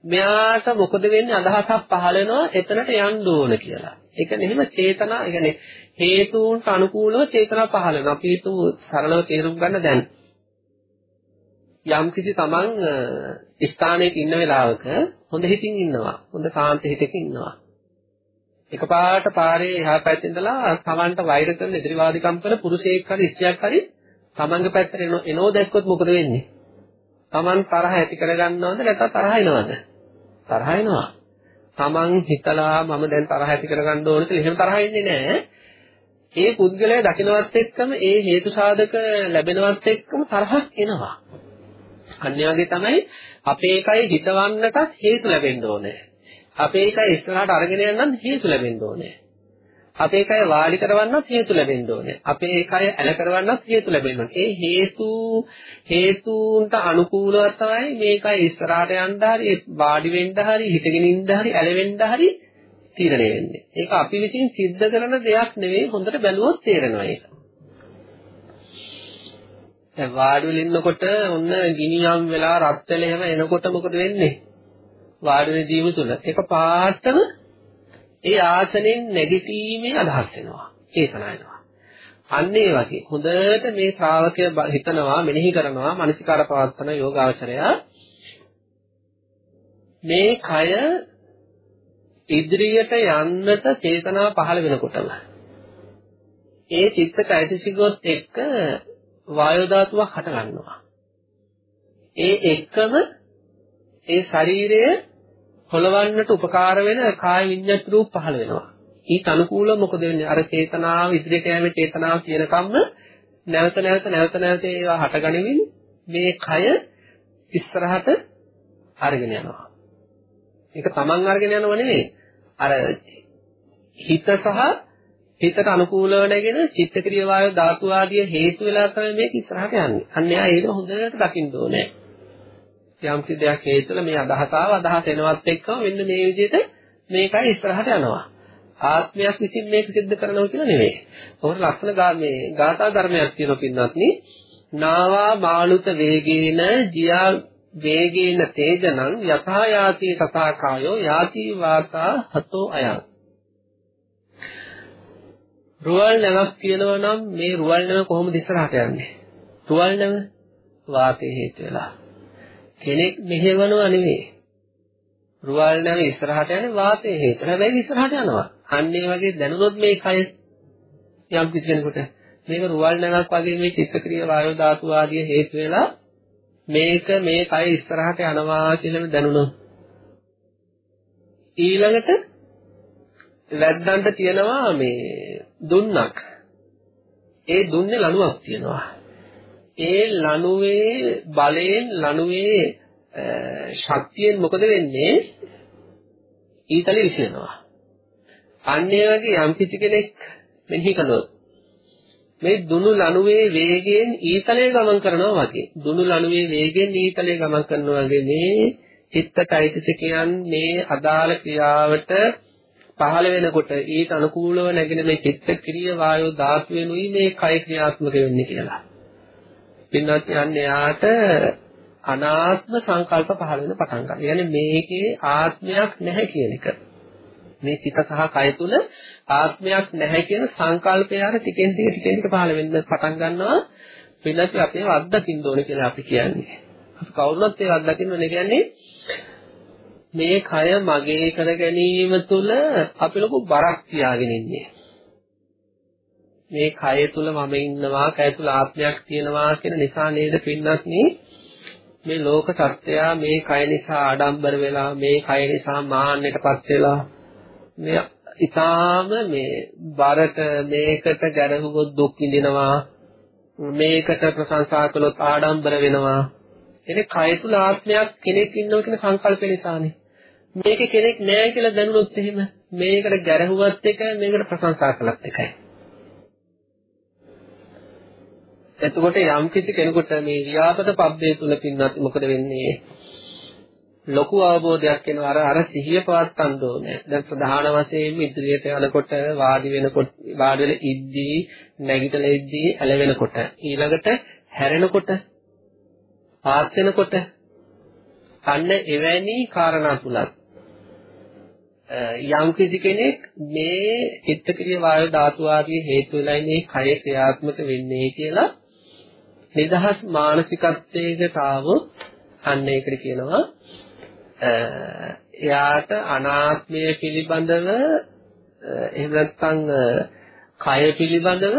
මෙයාට මොකද වෙන්නේ අදහසක් පහළ වෙනවා එතනට යන්න ඕන කියලා. ඒ කියන්නේ එහෙම චේතනා, ඒ කියන්නේ හේතුන්ට අනුකූලව චේතනා පහළ වෙනවා. අපි හිතුව සරලව තේරුම් ගන්න දැන් යම් කිසි තමන් ස්ථානයක ඉන්න වෙලාවක හොඳ හිතින් ඉන්නවා. හොඳ සාන්ත හිතකින් ඉන්නවා. එකපාරට පාරේ එහා පැත්තේ ඉඳලා තමන්ට වෛර කරන එදිරිවාදිකම් කරන පුරුෂයෙක් හරි ස්ත්‍රියක් හරි තමන්ගේ පැත්තට එනෝ දැක්කොත් මොකද වෙන්නේ? තමන් තරහ ඇති කරගන්නවද නැත්නම් තරහ එනවද? තරහ එනවා. තමන් හිතලා මම දැන් තරහ ඇති කරගන්න ඕන කියලා එහෙම තරහ එන්නේ නැහැ. ඒ පුද්ගලයා දකින්නවත් එක්කම ඒ හේතු සාධක ලැබෙනවත් එක්කම තරහක් එනවා. අන්‍යයන්ගේ තමයි අපේ කය හිතවන්නටත් හේතු ලැබෙන්න ඕනේ. අපේ කය ඉස්සරහට අරගෙන යන්න හේතු ලැබෙන්න ඕනේ. අපේ කය වාඩි කරවන්නත් හේතු ලැබෙන්න ඕනේ. අපේ කය ඇල කරවන්නත් හේතු ලැබෙන්න ඕනේ. ඒ හේතු හේතුන්ට අනුකූලව තමයි මේ කය ඉස්සරහට යන්න හරි වාඩි වෙන්න හරි හිටගෙන ඉන්න හරි ඇලවෙන්න හරි තීරණය වෙන්නේ. ඒක අපි විසින් සිද්ධ කරන දෙයක් නෙවෙයි හොඳට බැලුවොත් තේරෙනවා ඒක. දැන් වාඩි වෙලා ඉන්නකොට ඔන්න ගිනියම් වෙලා රත් වෙලා එහෙම එනකොට මොකද වෙන්නේ? වාඩි වෙදීම තුල එක පාටම ඒ ආසනෙන් නැගිටීමේ අදහස් වෙනවා. චේතනා එනවා. අන්න ඒ වගේ හොඳට මේ ශ්‍රාවකය හිතනවා මෙනෙහි කරනවා මානසිකාර පවත්තන යෝගාවචරය මේ කය ඉදිරියට යන්නට චේතනා පහළ වෙනකොටම ඒ චිත්ත කයිසිකොත් එක්ක වායෝ ධාතුවක් හට ගන්නවා. ඒ එක්කම ඒ ශරීරය හොලවන්නට උපකාර වෙන කාය විඤ්ඤාති රූප පහළ වෙනවා. ඊට අනුකූලව මොකද වෙන්නේ? අර චේතනාව ඉදිරියට යෑමේ චේතනාව කියනකම්ම නැවත නැවත නැවත නැවත ඒවා හටගනිමින් මේ කය ඉස්සරහට අරගෙන යනවා. ඒක තමන් අරගෙන යනව නෙවෙයි. අර හිත සහ හිතට අනුකූලව නැගෙන චිත්තක්‍රිය වායු ධාතු ආදී හේතු වෙලා තමයි මේක ඉස්සරහට යන්නේ. අන්න එයා ඒක හොඳට දකින්න ඕනේ. යම්කි දෙයක් හේතුල මේ අදහස ආව අදහස එනවත් එක්කම මෙන්න මේ විදිහට මේකයි ඉස්සරහට යනවා. ආත්මයක් විසින් මේක සිද්ධ කරනවා කියලා නෙවෙයි. උගර ලක්ෂණ මේ ගාථා ධර්මයක් තියෙනවා පින්වත්නි. නාවා මාළුත වේගේන ජියා වේගේන තේජනං යථා යාති තථා කායෝ යාති වාතා හතෝ අයං. රුවල් නැමක් කියනවා නම් මේ රුවල් නැම කොහොමද ඉස්සරහට යන්නේ? රුවල් නැම වාතේ හේතු වෙලා. කෙනෙක් මෙහෙවනවා නෙවෙයි. රුවල් නැව ඉස්සරහට යන්නේ වාතයේ හේතු. හැබැයි ඉස්සරහට යනවා. අන්න ඒ වගේ දැනුනොත් මේ කය යම් කිසි කෙනෙකුට මේක රුවල් නැවක් වගේ මේ චිත්තක්‍රිය වායෝ ධාතු ආදී හේතු වෙලා මේක මේ කය ඉස්සරහට යනවා කියලා දැනුණොත් ඊළඟට වැද්දන්ට තියෙනවා මේ දුන්නක්. ඒ දුන්නේ ලණුවක් තියෙනවා. ඒ ලණුවේ බලයෙන් ලණුවේ ශක්තියෙන් මොකද වෙන්නේ? ඊතලෙ විසිනවා. අන්න ඒ වගේ යම් කිසි කෙනෙක් මෙනෙහි කළොත් මේ දුනු ලණුවේ වේගයෙන් ඊතලයේ ගමන් කරනවා වගේ. දුනු ලණුවේ වේගයෙන් ඊතලයේ ගමන් කරනවා වගේ මේ චිත්තචෛතසිකයන් මේ අදාළ ක්‍රියාවට පහළ වෙනකොට ඊට අනුකූලව නැගෙන මේ චිත්ත ක්‍රිය වායෝ ධාතු වෙනුයි මේ කය ක්‍රියාත්මක වෙන්නේ කියලා. පින්වත් යන්නේ යාට අනාත්ම සංකල්ප පහළ වෙන පටන් ගන්නවා. يعني මේකේ ආත්මයක් නැහැ කියන එක. මේ සිත සහ කය තුල ආත්මයක් නැහැ කියන සංකල්පය අර ටිකෙන් ටික ටිකෙන් ටික පහළ වෙන්න පටන් ගන්නවා. පින්නත් අපේ අත්දකින්න ඕනේ කියලා අපි කියන්නේ. අපි කවුරුත් ඒ අත්දකින්න ඕනේ කියන්නේ මේ කය මගේ කර ගැනීම තුළ අපි ලොකු බරක් තියාගෙන ඉන්නේ. මේ කය තුල මම ඉන්නවා, කය තුල ආත්මයක් තියෙනවා කියන නිසා නේද පින්නත් මේ ලෝක සත්‍යය මේ කය නිසා ආඩම්බර වෙලා, මේ කය නිසා මාන්නයටපත් වෙලා මේ ඊටාම මේ බරට මේකට ගැරහුවොත් දුක් විඳිනවා මේකට ප්‍රශංසා කළොත් ආඩම්බර වෙනවා. එනේ කය තුල ආත්මයක් කෙනෙක් ඉන්නවා කියන සංකල්පය නිසානේ. මේකේ කෙනෙක් නැහැ කියලා දැනුනොත් එහෙම මේකට ගැරහුවත් එකයි මේකට ප්‍රශංසා කළත් එකයි. එතකොට යම් කිසි කෙනෙකුට මේ ව්‍යාපද පබ්බේ තුල පින්නත් මොකද වෙන්නේ ලොකු අවබෝධයක් එනවා අර අර සිහිය පවත්තන්න ඕනේ. දැන් ප්‍රධාන වශයෙන් ඉදිරියට යනකොට වාඩි වෙනකොට වාඩි වෙලා ඉද්දී නැගිටලා ඉද්දී ඇලවෙනකොට ඊළඟට හැරෙනකොට පාත් වෙනකොට අන්න එවැනි කාරණා තුලත් යම් කිසි කෙනෙක් මේ චිත්තක්‍රිය වායු ධාතු ආදී හේතු වෙලයි මේ කය ක්‍රියාත්මක වෙන්නේ කියලා නිදහස් මානසිකත්වයකට ආවොත් අන්න ඒකට කියනවා එයාට අනාත්මය පිළිබඳව එහෙම නැත්නම් කය පිළිබඳව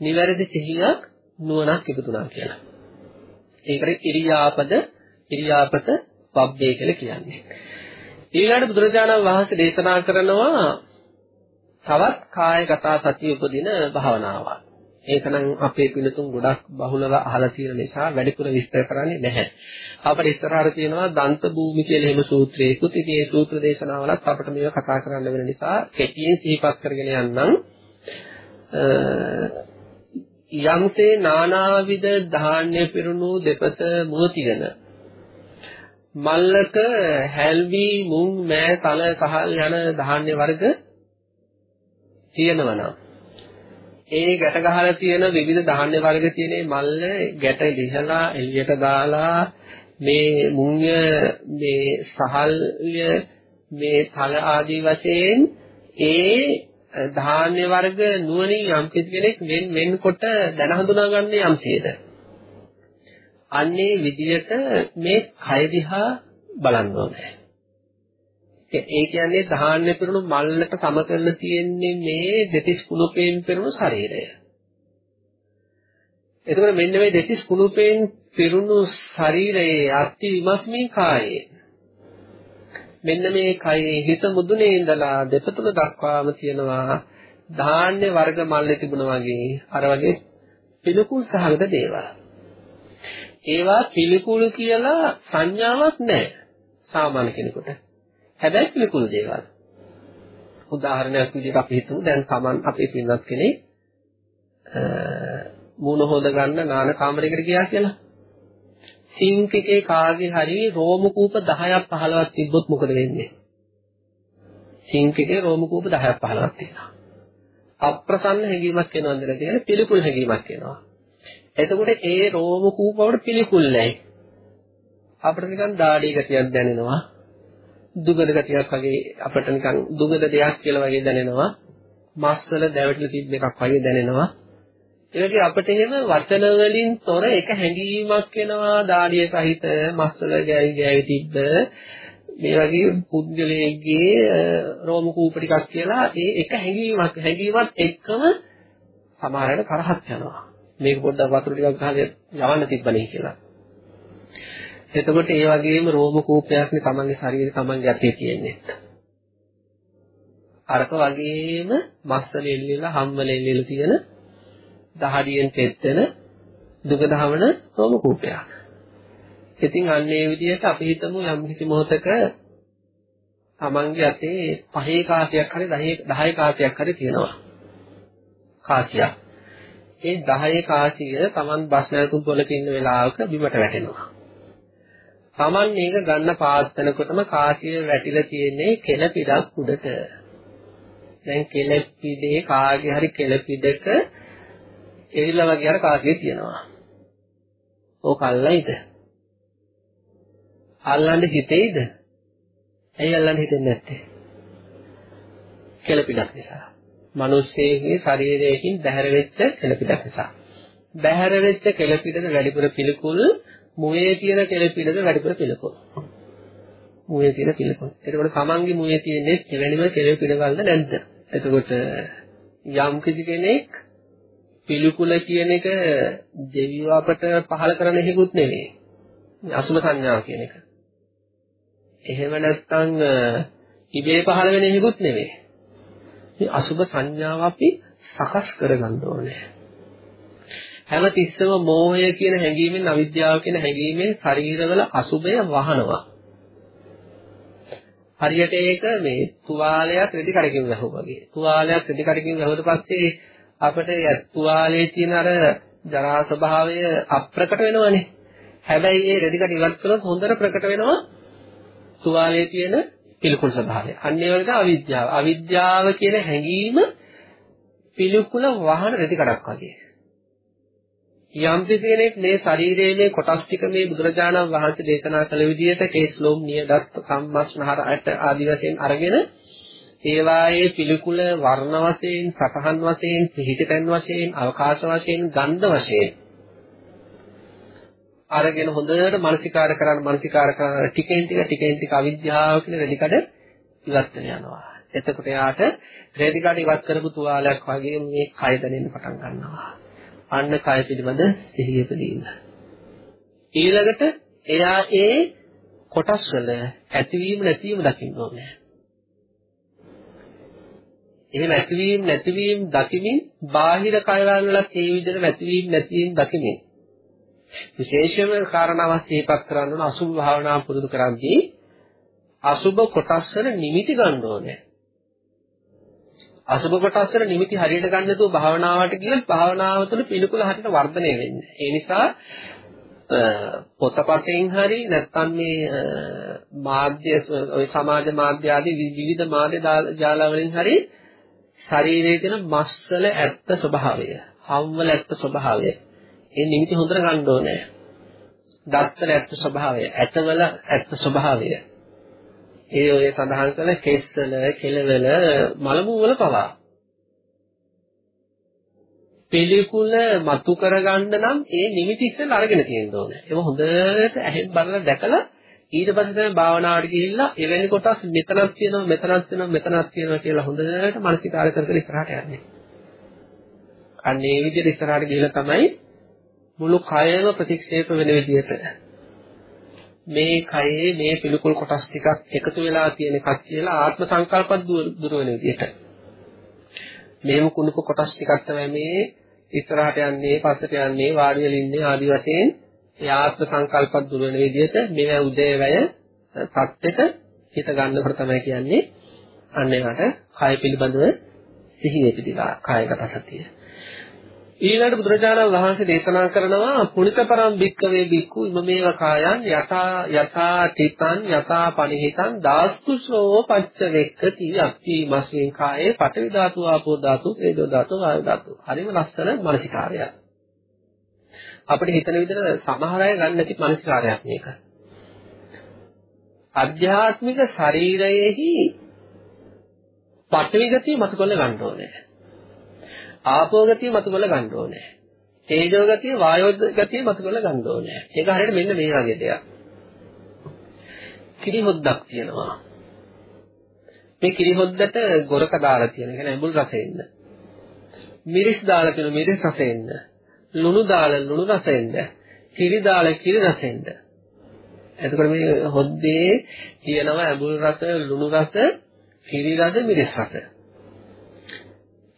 නිවැරදි සිහියක් නුවණක් ඉපදුනා කියලා. ඒකට ඉරියාපද ඉරියාපත පබ්බේ කියලා කියන්නේ. ඊළඟට බුදුරජාණන් වහන්සේ දේශනා කරනවා තවත් කායගත සතිය උපදින භාවනාවක්. ඒකනම් අපේ පිළිතුන් ගොඩක් බහුලව අහලා තියෙන නිසා වැඩිපුර විස්තර කරන්නේ නැහැ. අපිට ඉස්සරහට තියෙනවා දන්ත භූමි කියලා එහෙම සූත්‍රයකුත්. ඉතින් මේ සූත්‍ර දේශනාවලත් අපිට මේව කතා කරන්න වෙන නිසා කෙටියෙන් සිහිපත් කරගෙන යන්නම්. යම්සේ නානාවිද ධාන්‍ය පිරුණු දෙපත මුවතිගෙන මල්ලක හැල්වි මුං මෑ තල සහල් යන ධාන්‍ය වර්ග තියෙනවා ඒ ගැට ගහලා තියෙන විවිධ ධාන්‍ය වර්ග තියෙන මල්ල ගැට ලිහලා එළියට දාලා මේ මුංය මේ සහල්ය මේ තල ආදී වශයෙන් ඒ ධාන්‍ය වර්ග නුවණින් යම් කෙනෙක් මෙන් මෙන්කොට දැන හඳුනා ගන්න යම්සේද අන්නේ විදියට මේ කය දිහා බලන්න ඕනේ. ඒ කියන්නේ ධාන්‍ය පිරුණු මල්ලට සම කරලා තියෙන්නේ මේ දෙතිස් කුණුපෙන් පිරුණු ශරීරය. එතකොට මෙන්න මේ දෙතිස් කුණුපෙන් පිරුණු ශරීරයේ අත්ති විමස්මී කායේ මෙන්න මේ කයේ හිත මුදුනේ ඉඳලා දෙපතුල දක්වාම තියෙනවා ධාන්‍ය වර්ග මල්ලේ තිබුණා වගේ අර වගේ පිළිකුල් සහගත දේවල්. ඒවා පිළිකුල් කියලා සංඥාවක් නැහැ සාමාන්‍ය කෙනෙකුට. හැබැයි පිළිකුල් දේවල්. උදාහරණයක් විදිහට අපි හිතමු දැන් Taman අපේ පින්වත් කෙනෙක් මූණ හොද ගන්න නාන කාමරයකට ගියා කියලා. සිංක් එකේ කාගේ හරි රෝම කූප 10ක් 15ක් තිබ්බොත් මොකද වෙන්නේ? සිංක් එකේ රෝම කූප 10ක් 15ක් තියෙනවා. අප්‍රසන්න හැඟීමක් එනවද කියලා පිළිකුල් හැඟීමක් එනවා. එතකොට ඒ රෝම කූප වලට පිළිකුල් නැහැ. අපිට නිකන් දාඩිය ගතියක් දැනෙනවා. දුගද ගතියක් වගේ අපිට නිකන් දුගද දෙයක් කියලා වගේ දැනෙනවා. මස් වල දැවටිලා තිබ්බ එකක් වගේ දැනෙනවා. ඒ වගේ අපිට එහෙම වචන වලින් තොර එක හැඟීමක් එනවා දාඩිය සහිත මස් වල ගෑවි ගෑවි තිබ්බ මේ වගේ පුද්ගලයෙක්ගේ රෝම කූප ටිකක් කියලා ඒ එක හැඟීමක් හැඟීමත් එක්කම සමහරවිට තරහක් යනවා. මේක පොඩ්ඩක් වතුර ටිකක් ගහලා යවන්න තිබ්බනේ කියලා. එතකොට ඒ වගේම රෝම කූපයක්නේ තමන්ගේ ශරීරය තමන්ගේ අතේ තියෙන්නේ. අරක වගේම මස්සල එල්ලෙලා හම්වල එල්ලෙලා තියෙන දහඩියෙන් තෙත්තෙන දුක දහවන රෝම කූපයක්. ඉතින් අන්න ඒ විදිහට අපි හිතමු යම් කිසි මොහතක තමන්ගේ අතේ පහේ කාසියක් හරි 10 10 කාසියක් හරි තියෙනවා. කාසියක්. ඒ 10 කාසිය Taman බස් නැතුම් පොලක ඉන්න වෙලාවක බිමට වැටෙනවා. Taman මේක ගන්න පාත්තනකොටම කාසිය වැටිලා තියෙන්නේ කෙල පිටක් උඩට. දැන් කෙල පිටේ කාගේ හරි කෙල පිටක එරිලා වගේ අර කාසිය තියෙනවා. ඕක අල්ලයිද? අල්ලන්න හිතෙයිද? ඇයි අල්ලන්න හිතෙන්නේ නැත්තේ? කෙලපිඩක් නිසා. මිනිස්සෙගේ ශරීරයෙන් බැහැර වෙච්ච කෙලපිඩක් නිසා. බැහැර වෙච්ච කෙලපිඩද වැඩිපුර පිළිකුල් මුවේ තියෙන කෙලපිඩද වැඩිපුර පිළිකුල්. මුවේ තියෙන පිළිකුල්. එතකොට තමන්ගේ මුවේ තියෙන්නේ එවැනිම කෙලපිඩවල්ද නැද්ද? එතකොට යම් කිසි කෙනෙක් පිළිකුල කියන එක දෙවියෝ අපට පහල කරන්න හේකුත් නෙවෙයි. අසුභ සංඥාව කියන එක. එහෙම නැත්නම් ඉබේ පහළ වෙන හේකුත් නෙවෙයි. මේ අසුභ සංඥාව අපි සකස් කරගන්න ඕනේ. හැම තිස්සම මෝහය කියන හැඟීමෙන් අවිද්‍යාව කියන හැඟීමෙන් ශරීරවල අසුභය වහනවා. හරියට ඒක මේ තුවාලයක් රෙදි කඩකින් වැහුවා වගේ. තුවාලයක් රෙදි කඩකින් වැහුවට පස්සේ අපිට තුවාලයේ තියෙන අර ජරා ස්වභාවය අප්‍රකට වෙනවනේ. හැබැයි ඒ රෙදි කඩ ඉවත් කළොත් හොඳට ප්‍රකට වෙනවා තුවාලයේ තියෙන පිළිකුල් ස්වභාවය. අන්න ඒ වගේ අවිද්‍යාව. අවිද්‍යාව කියන හැඟීම පිළිකුල වහන රෙදි කඩක් වගේ. යම් කෙනෙක් මේ ශරීරයේ මේ කොටස් ටික මේ බුදුරජාණන් වහන්සේ දේශනා කළ විදිහට කේස්ලෝම් නියදත් සම්මස්නහර අට ආදි වශයෙන් අරගෙන ඒවායේ පිළිකුල වර්ණ වශයෙන් සතහන් වශයෙන් පිහිටතන් වශයෙන් අවකාශ වශයෙන් ගන්ධ වශයෙන් අරගෙන හොඳට මානසිකාර කරන් මානසිකාර කරන ටිකෙන් ටික ටිකෙන් ටික අවිද්‍යාව කියන රෙදිකඩ ඉවත් වෙන යනවා. එතකොට යාට රෙදිකඩ ඉවත් කරපු තුවාලයක් වගේ මේ කය දැනෙන්න පටන් ගන්නවා. අන්න කය පිළිබඳ සිහිය පිළිඳ. ඊළඟට එයා ඒ කොටස් වල ඇතිවීම නැතිවීම දකින්න ඕනේ. එහෙම ඇතිවීම නැතිවීම දකිමින් බාහිර කයවල වලත් ඒ විදිහට ඇතිවීම නැතිවීම දකිමින් විශේෂම කාරණාවක් සිහිපත් කරන්න ඕන අසුභ භාවනාව පුරුදු කරද්දී අසුභ කොටස් වල නිමිති ගන්න ඕනේ. අසුභ කොටස් වල නිමිති හරියට ගන්න නැතුව භාවනාවට ගියොත් භාවනාව තුළ පිළිකුල හරියට වර්ධනය වෙන්නේ. ඒ නිසා පොතපතෙන් හරි නැත්නම් මේ මාධ්‍ය ඔය සමාජ මාධ්‍ය ආදී විවිධ මාධ්‍ය ජාල වලින් හරි ශරීරයේ තියෙන මස්වල ඇත්ත ස්වභාවය, හම්වල ඇත්ත ස්වභාවය ඒ නිමිති හොඳට ගන්න ඕනේ. දත්තල ඇත්ත ස්වභාවය, ඇටවල ඇත්ත ස්වභාවය. ඒ ඔය සඳහන් කළ කෙස්වල, කෙලවල, මලමු වල පවා. පිළිකුල මතු කරගන්න නම් ඒ නිමිති ඉස්සෙල්ලා අරගෙන තියෙන්න ඕනේ. ඒක හොඳට ඇහෙන් බලලා දැකලා ඊට පස්සේ තමයි භාවනාවට ගිහිල්ලා එවැනි කොටස් මෙතනක් තියෙනවා මෙතනක් තියෙනවා මෙතනක් තියෙනවා කියලා හොඳට මානසිකාර කර කර ඉස්සරහට යන්නේ. අන්න ඒ විදිහට ඉස්සරහට ගිහිල්ලා තමයි මුළු කයම ප්‍රතික්ෂේප වෙන විදිහට මේ කයේ මේ පිළිකුල් කොටස් ටිකක් එකතු වෙලා තියෙන එකක් කියලා ආත්ම සංකල්පත් දුර වෙන විදිහට. මේම කුණුක කොටස් ටිකක් තමයි මේ ඉස්සරහට යන්නේ පස්සට යන්නේ වාඩි වෙලා ඉන්නේ ආදි වශයෙන්. ඒ ආත්ම සංකල්පත් දුර වෙන විදිහට මේ උදේවැය සත්‍යෙට හිත ගන්නකොට තමයි කියන්නේ. අන්න ඒකට කය පිළිබඳව සිහිය පිටිලා කායගත සතිය. ඊළඟට බුදුරජාණන් වහන්සේ දේශනා කරනවා පුනිතපරම් භික්කවේ භික්ඛු ඉමමේව කායන් යතා යතා තිතං යතා පනිහිතං දාස්තුසෝ පච්ච වෙක්කති අක්ති මස්මින් කායේ පඨවි ධාතු ආපෝ ධාතු තේජෝ ධාතු වායු ධාතු. හරිම ලස්සන මානසිකාරයක්. අපිට හිතන විදිහට සමහර අය ගන්න නැති මානසිකාරයක් මේක. අධ්‍යාත්මික ශරීරයේහි පඨවි ගතිය මතු කරලා ගන්න ඕනේ. ආපෝ ගතිය මතු කරලා ගන්න ඕනේ. තේජෝ ගතිය, වායෝ ගතිය මතු කරලා ගන්න ඕනේ. ඒක හරියට මෙන්න මේ වගේ දෙයක්. කිරි හොද්දක් තියෙනවා. මේ කිරි හොද්දට ගොරක දාලා තියෙන. ඒ කියන්නේ ඇඹුල් රසෙන්න. මිරිස් දාලා තියෙන මිරිස් රසෙන්න. ලුණු දාලා ලුණු රසෙන්න. කිරි දාලා කිරි රසෙන්න. එතකොට මේ හොද්දේ තියෙනවා ඇඹුල් රස, ලුණු රස, කිරි රස, මිරිස් රස.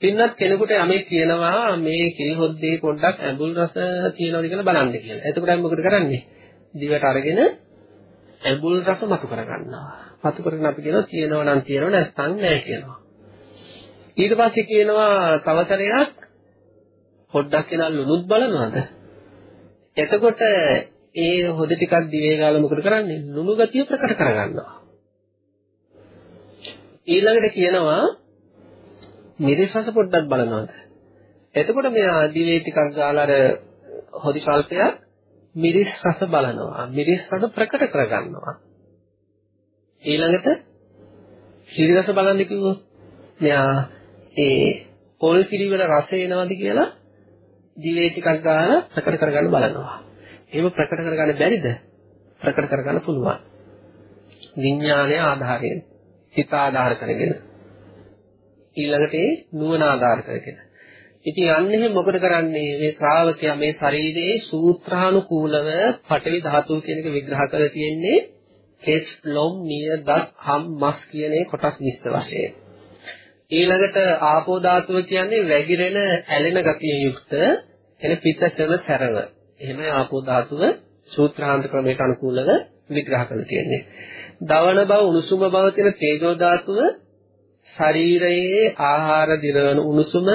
පින්නත් කෙනෙකුට යමෙක් කියනවා මේ කිරි හොද්දේ පොඩ්ඩක් ඇඹුල් රස තියෙනවද කියලා බලන්න කියලා. එතකොට අපි මොකද කරන්නේ? දිවට අරගෙන ඇඹුල් රස මතු කරගන්නවා. මතු කරගෙන අපි කියනවා තියෙනව නම් තියෙනව නැත්නම් නැහැ කියනවා. ඊට පස්සේ කියනවා තවතරයක් පොඩ්ඩක් එනවා ලුණුත් බලනවාද? එතකොට ඒ හොද ටිකක් දිවේ ගාලා මොකද කරන්නේ? ලුණු ගතිය ප්‍රකට කරගන්නවා. ඊළඟට කියනවා මිරිස් රස පොඩ්ඩක් බලනවාද? එතකොට මෙයා දිවේ ටිකක් ගාලා අර හොදි කල්පය මිරිස් රස බලනවා. මිරිස් රස ප්‍රකට කරගන්නවා. ඊළඟට කිරි රස බලන්න කිව්වොත් මෙයා ඒ පොල් කිරි වල රස එනවද කියලා දිවේ ටිකක් ගාලා ප්‍රකට කරගන්න බලනවා. එහෙම ප්‍රකට කරගන්න බැරිද? ප්‍රකට කරගන්න පුළුවන්. විඥානය ආධාරයෙන් හිත ආධාර කරගෙන ඊළඟට ඒ නුවණ ආධාර කරගෙන ඉතින් යන්නේ මොකද කරන්නේ? මේ ශ්‍රාවකයා මේ ශරීරයේ සූත්‍රානුකූලව පඨවි ධාතුව කියන එක විග්‍රහ කරලා තියෙන්නේ කෙස් ලොම් නිය දත් හම් මස් කියන කොටස් 20 වශයෙන්. ඊළඟට ආපෝ ධාතුව කියන්නේ වැగిරෙන ඇලෙන ගතිය යුක්ත එන පිටචන සැරව. එහෙම ආපෝ ධාතුව සූත්‍රාන්ත ක්‍රමයට අනුකූලව විග්‍රහ කරලා තියෙන්නේ. දවන බව උණුසුම බව තියෙන තේජෝ ධාතුව ශරීරයේ ආහාර දිරවන උණුසුම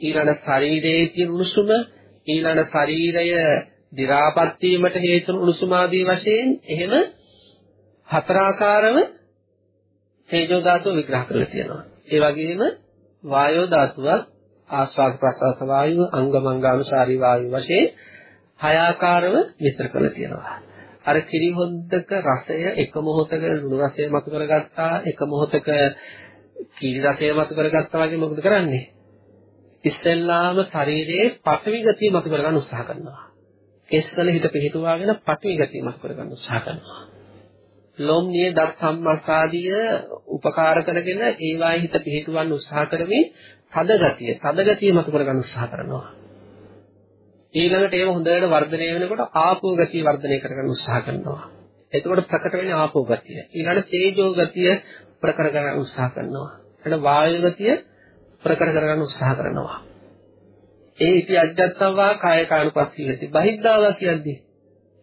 ඊළඟ ශරීරයේ තියෙන උණුසුම ඊළඟ ශරීරය දි รา පත් වීමට හේතුන උණුසුම ආදී වශයෙන් එහෙම හතරාකාරව තේජෝ ධාතුව විග්‍රහ කරලා තියෙනවා. ඒ වගේම වායෝ ධාතුවත් ආස්වාද ප්‍රසවාස වායුව අංගමංගානුසාරී වායුව වශයෙන් හය ආකාරව විස්තර කරලා තියෙනවා. අර කිරි හොද්දක රසය එක මොහොතක ලුණු රසය මතු කරගත්තා එක මොහොතක කිරි රසය මතු කරගත්තා වගේ මොකද කරන්නේ? ඉස්සෙල්ලාම ශරීරයේ පටවි ගතිය මතු කරගන්න උත්සාහ කරනවා. කෙස්වල හිත පිහිටුවාගෙන පටවි ගතිය මතු කරගන්න උත්සාහ කරනවා. ලොම්නිය දත් සම්මස්සාදිය උපකාර කරගෙන ඒවායේ හිත පිහිටුවන්න උත්සාහ කරමින් තද ගතිය, තද ගතිය මතු කරගන්න උත්සාහ කරනවා. ඊළඟට ඒව හොඳට වර්ධනය වෙනකොට ආපෝ ගතිය වර්ධනය කරගන්න උත්සාහ කරනවා. එතකොට ප්‍රකට වෙන්නේ ආපෝ ගතිය. ඊළඟට තේජෝ ගතිය ප්‍රකට කරගන්න උත්සාහ කරනවා. ඊළඟ වායු ගතිය ප්‍රකට කරගන්න උත්සාහ කරනවා. ඒ ඉති අජත්තවා කාය කානුපස්සීවති. බහිද්ධාවා කියන්නේ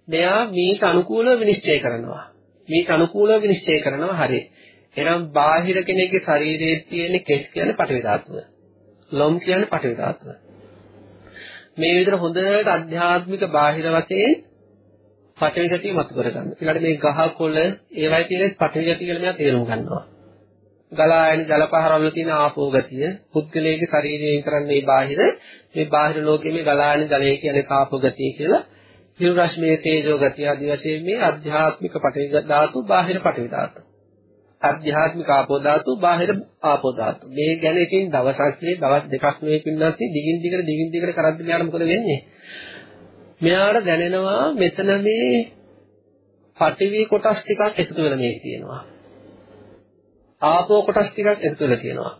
මෙයා මේට අනුකූලව විනිශ්චය කරනවා. මේට අනුකූලව විනිශ්චය කරනවා හරි. එහෙනම් බාහිර කෙනෙක්ගේ ශරීරයේ තියෙන කෙස් කියන්නේ පටවි ධාතුව. ලොම් කියන්නේ පටවි ධාතුව. මේ විදිහට හොඳට අධ්‍යාත්මික බාහිර වශයෙන් පටවි ගතිය මතු කරගන්න. ඊළඟට මේ ගහ කොළ ඒවයි තියෙන පටවි ගතිය කියලා මෙයා තේරුම් ගන්නවා. ගලායන ජල පහරවල තියෙන ආපෝ ගතිය පුද්ගලයේ ශරීරයෙන් කරන්නේ බාහිර. මේ බාහිර ලෝකයේ මේ ගලායන ජලය කියන්නේ ආපෝ ගතිය කියලා. හිරු රශ්මියේ තේජෝ ගතිය ආදී වශයෙන් මේ අධ්‍යාත්මික පඨවි ධාතු බාහිර පඨවි ධාතු. අධ්‍යාත්මික ආපෝ ධාතු බාහිර ආපෝ ධාතු. මේ ගැන ඉතින් දවසක් නේ දවස් දෙකක් නේ පින්නත් දිගින් දිගට දිගින් දිගට කරද්දි මෙයාට මොකද වෙන්නේ? මෙයාට දැනෙනවා මෙතන මේ පඨවි කොටස් ටිකක් එකතු වෙලා මේ තියෙනවා ආපෝ කොටස් ටිකක් එකතු වෙලා තියෙනවා.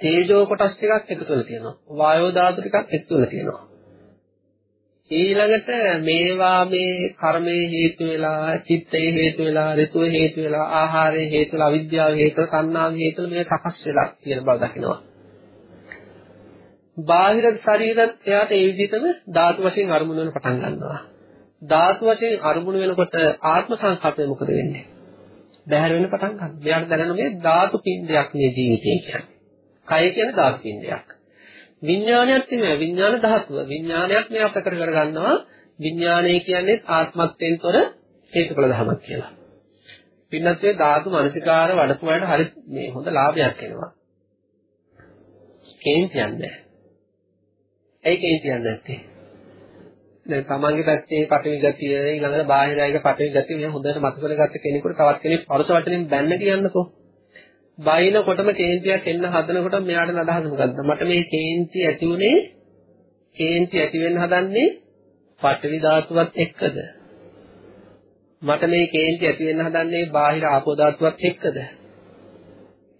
තේජෝ කොටස් ටිකක් එකතු වෙලා තියෙනවා. වායෝ ධාතු ටිකක් එකතු වෙලා තියෙනවා. ඊළඟට මේවා මේ කර්මයේ හේතු වෙලා, චිත්තයේ හේතු වෙලා, ඍතුවේ හේතු වෙලා, ආහාරයේ හේතු වෙලා, අවිද්‍යාවේ හේතු වෙලා, තණ්හාවේ හේතු වෙලා මේ සකස් වෙලා තියෙන බව දකිනවා. බාහිර ශරීරත් එයාට ඒ විදිහටම ධාතු වශයෙන් අරමුණු වෙන පටන් ගන්නවා. ධාතු වශයෙන් අරමුණු වෙනකොට ආත්ම සංකල්පය මොකද වෙන්නේ? බැහැර වෙන්න පටන් ගන්නවා. මෙයාට දැනෙන මේ ධාතු පින්ඩයක් මේ ජීවිතය කියන්නේ. කය කියන්නේ ධාතු පින්ඩයක්. විඥානයක් තියෙනවා. විඥාන ධාතුව. විඥානයක් මේ අප කර කර ගන්නවා. විඥානය කියන්නේ ආත්මත්වයෙන් තොර හේතුඵල ධමයක් කියලා. පින්නත්යේ ධාතු මනසිකාර වඩපුවාට හරි මේ හොඳ ලාභයක් එනවා. කේන් කියන්නේ. ඇයි කේන් කියන්නේ නැත්තේ? දැන් තමන්ගේ පැත්තේ පටවි ගතිය ඊළඟට බාහිරයික පටවි ගතිය මේ හොඳට මතු කරගත්ත කෙනෙකුට තවත් කෙනෙක් පරස වචනෙන් බැන්න කියන්නකෝ. බයිනකොටම කේන්තියක් එන්න හදනකොට මෙයාට අදහස මොකද්ද? මට මේ කේන්ති ඇති උනේ කේන්ති ඇති වෙන්න හදන්නේ පටවි ධාතුවත් එක්කද? මට මේ කේන්ති ඇති වෙන්න හදන්නේ බාහිර ආපෝ ධාතුවත් එක්කද?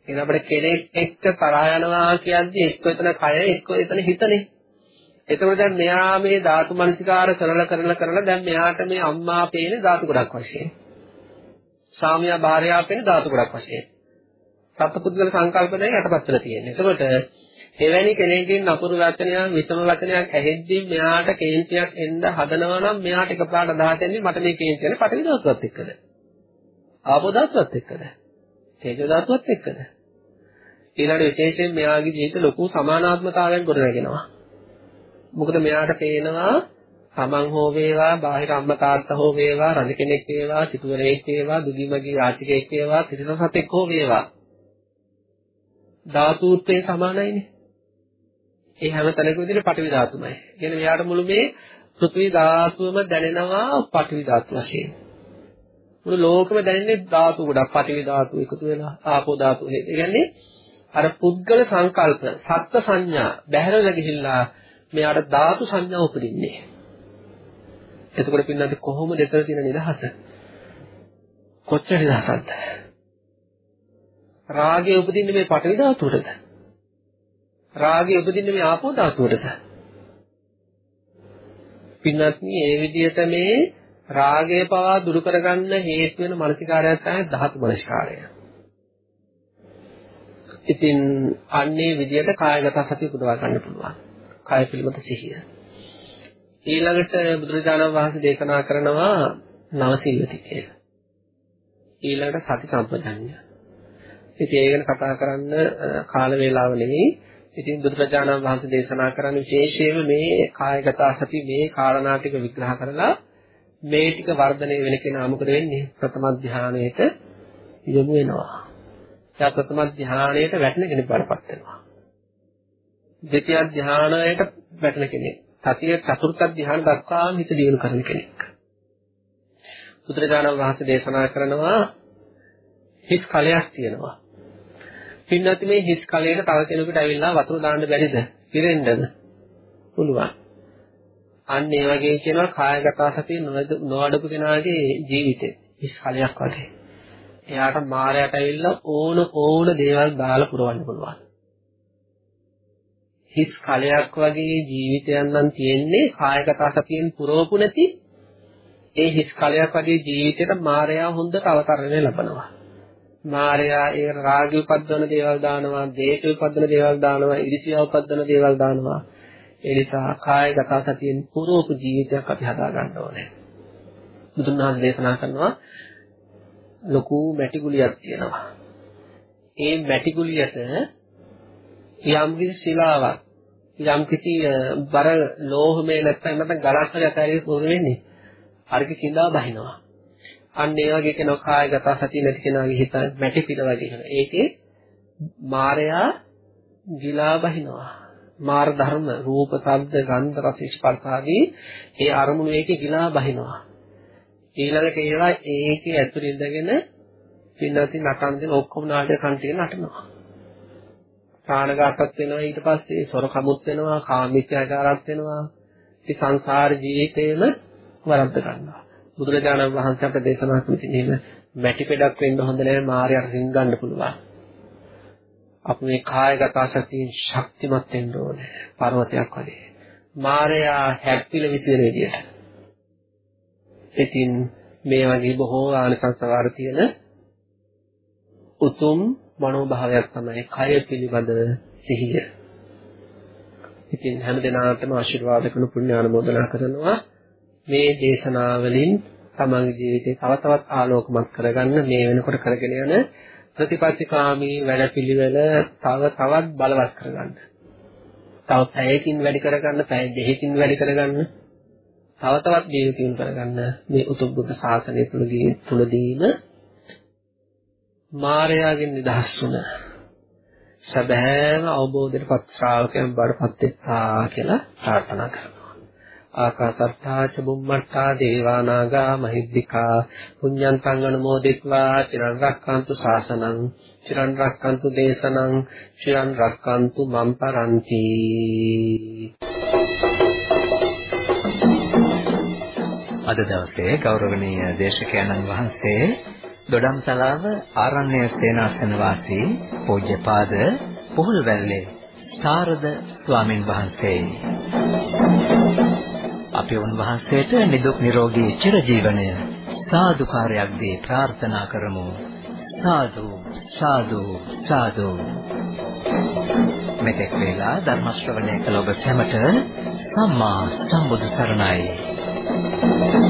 එහෙනම් අපිට කෙනෙක් එක්ක තරහ යනවා කියන්නේ එක්ක එතන කය එක්ක එතන හිතනේ. එතකොට දැන් මෙයා මේ ධාතු මනසිකාර කරලා කරලා කරලා දැන් මෙයාට මේ අම්මා පේන ධාතු ගොඩක් වශයෙන්. සාමියා භාර්යාව පේන ධාතු ගොඩක් වශයෙන්. සත්පුද්ගල සංකල්ප දැන් යටපත් වෙලා තියෙනවා. එතකොට එවැනි කෙනෙක්ගෙන් නපුරු වචනයක් විසම වචනයක් ඇහෙද්දී මෙයාට කේන්තියක් එන්න හදනවා නම් මෙයාට එකපාරට අදහස් එන්නේ මට මේ කේන්තියනේ පටවි ධාතුවත් එක්කද? ආපෝ ධාතුවත් එක්කද? තේජෝ ධාතුවත් එක්කද? ඊළඟ විශේෂයෙන් මෙයාගේ ජීවිත ලොකු සමානාත්මතාවයක් ගොඩනගෙනවා. මොකද මෙයාට පේනවා තමන් හෝ වේවා, බාහිර අම්මා තාත්තා හෝ වේවා, රජ කෙනෙක් වේවා, සිටුවරයෙක් වේවා, දුගීමගේ යාචකයෙක් වේවා, තිරිසන් සතෙක් හෝ වේවා. ධාතුත්වයෙන් සමානයිනේ. ඒ හැම තැනකම විදිහට පටවි ධාතුමයි. කියන්නේ මෙයාට මුළු මේ පෘථිවි ධාතුවම දැනෙනවා පටවි ධාතු වශයෙන්. මුළු ලෝකෙම දැනෙන්නේ ධාතු ගොඩක් පටවි ධාතු එකතු වෙලා ආපෝ ධාතු. ඒ කියන්නේ අර පුද්ගල සංකල්ප, සත්ත්ව සංඥා බැහැරලා ගිහිල්ලා මෙයාට ධාතු සංඥා උපදින්නේ. එතකොට පින්නත් කොහොමද එතන තියෙන නිදහස? කොච්චර නිදහසක්ද? රාගය උපදින්නේ මේ පටවි ධාතුවටද? රාගය උපදින්නේ මේ ආපෝ ධාතුවටද? පින්වත්නි ඒ විදිහට මේ රාගය පවා දුරු කරගන්න හේතු වෙන මානසිකාරයක් තමයි ධාතු මානසිකාරය. ඉතින් අන්නේ විදිහට කායගත සතිය පුදවා ගන්න පුළුවන්. කාය පිළිබඳ සිහිය. ඊළඟට බුදුරජාණන් වහන්සේ දේශනා කරනවා නවසීලති කියලා. ඊළඟට සති සම්පජඤ්ඤය. ඉතින් ඒ ගැන කතා කරන්න කාල වේලාව නෙවෙයි. ඉතින් බුදුරජාණන් වහන්සේ දේශනා කරන විශේෂයෙන්ම මේ කායගත සති මේ කාරණා ටික විග්‍රහ කරලා මේ ටික වර්ධනය වෙන කෙනා මොකද වෙන්නේ? ප්‍රථම ධානයේට යොමු වෙනවා. එයා ප්‍රථම ධානයේට වැටෙන කෙනෙක් බවටපත් වෙනවා. දෙතිය ධානයේට වැටෙන කෙනෙක්. සතිය චතුර්ථ ධානය දක්වාම හිත දියුණු කරන කෙනෙක්. බුදුරජාණන් වහන්සේ දේශනා කරනවා හිස් කලයක් තියෙනවා. පින්නත් මේ හිස් කලයට තව කෙනෙකුට ඇවිල්ලා වතුර දාන්න බැරිද? පිරෙන්නද? පුළුවන්. අන්න ඒ වගේ කියනවා කායගත සතිය නොවඩපු කෙනාගේ ජීවිතේ හිස් කලයක් වගේ. එයාට මායයට ඇවිල්ලා ඕන ඕන දේවල් දාලා පුරවන්න පුළුවන්. හිස් කලයක් වගේ ජීවිතයක් නම් තියෙන්නේ කායගත සතියෙන් පුරවපු නැති ඒ හිස් කලයක් වගේ ජීවිතයට මායя හොඳට අවතරණය ලබනවා. මායя ඒ රාගය උපද්දවන දේවල් දානවා, දේශය උපද්දවන දේවල් දානවා, ඉරිසියාව උපද්දවන දේවල් දානවා. ඒ නිසා කායගත සතියෙන් පුරවපු ජීවිතයක් අපි හදා ගන්න ඕනේ. බුදුන් වහන්සේ දේශනා කරනවා ලොකු මැටි ගුලියක් තියෙනවා. ඒ මැටි ගුලියට යම් කිසි ශිලාවක් යම් කිසි බර ලෝහමය නැත්නම් නැත්නම් ගලක් හරි අතහැරියොත් මොකද වෙන්නේ? අරක කිඳා බහිනවා. අන්න ඒ වගේ කෙනා කායගත සතිය නැති කෙනාගේ හිත මැටි පිළ වගේ වෙනවා. ඒකේ මායя ගිලා බහිනවා. මාර ධර්ම රූප, ශබ්ද, ගන්ධ, රස, ස්පර්ශ ආදී ඒ අරමුණු ඒකේ ගිලා බහිනවා. ඊළඟට ඒවා ඒකේ ඇතුළේ ඉඳගෙන පින්නති නටන දෙන ඔක්කොම නාටක කන්ටිය නටනවා. ප්‍රාණඝාතත් වෙනවා. ඊට පස්සේ සොරකමුත් වෙනවා කාමීත්‍යාචාරත් වෙනවා. ඉතින් සංසාර ජීවිතේම වරද්ද ගන්නවා. බුදුරජාණන් වහන්සේ අපට දේශනා කළ ඉතින් එහෙම මැටි පෙඩක් වෙන්න හොඳ නැහැ මායයට රින් ගන්න පුළුවන්. අපි මේ කායගත සතියෙන් ශක්තිමත් වෙන්න ඕනේ පර්වතයක් වගේ. මායя හැප්පිල විසිරෙන විදියට. ඉතින් මේ වගේ බොහෝ ආනිසංසවාර තියෙන උතුම් මනෝභාවයක් තමයි කය පිළිබඳ සිහිය. ඉතින් හැම දිනාටම ආශිර්වාද කරන පුණ්‍ය ආනුමෝදනා කරනවා මේ දේශනාවලින් තමන්ගේ ජීවිතේ තව තවත් ආලෝකමත් කරගන්න මේ වෙනකොට කරගෙන යන ප්‍රතිපත්තිකාමී වැඩපිළිවෙල තව තවත් බලවත් කරගන්න. තව පැයකින් වැඩි කරගන්න, පැය දෙකකින් වැඩි කරගන්න, තව තවත් ජීවිතියුන් කරගන්න මේ උතුම් බුද්ධ ශාසනය තුළදී තුලදීම මායාවෙන් නිදහස් වුණ සැබෑම අවබෝධයට පත් ශ්‍රාවකයන් බඩපත් වෙත්තා කියලා ප්‍රාර්ථනා කරනවා. ආකාසත්තා ච බුම්මත්තා දේවානාගා මහිද්దికා පුඤ්ඤන්තං අනුමෝදිත्वा චිරන් රැක්කන්තු ශාසනං චිරන් රැක්කන්තු දේශනං චිරන් රැක්කන්තු මම් පරන්ති අද දවසේ ගෞරවනීය දේශකයන්න් වහන්සේ දොඩම්තලාව ආරණ්‍ය සේනාසන වාසී පූජ්‍යපාද පොහොල්වැල්ලේ සාරද ස්වාමින් වහන්සේ. අපි උන්වහන්සේට නිදුක් නිරෝගී චිරජීවනය සාදුකාරයක් දී ප්‍රාර්ථනා කරමු. සාදු සාදු සාදු. මෙතෙක් වේලා ධර්ම ශ්‍රවණය කළ ඔබ සැමට සම්මා සම්බුදු සරණයි.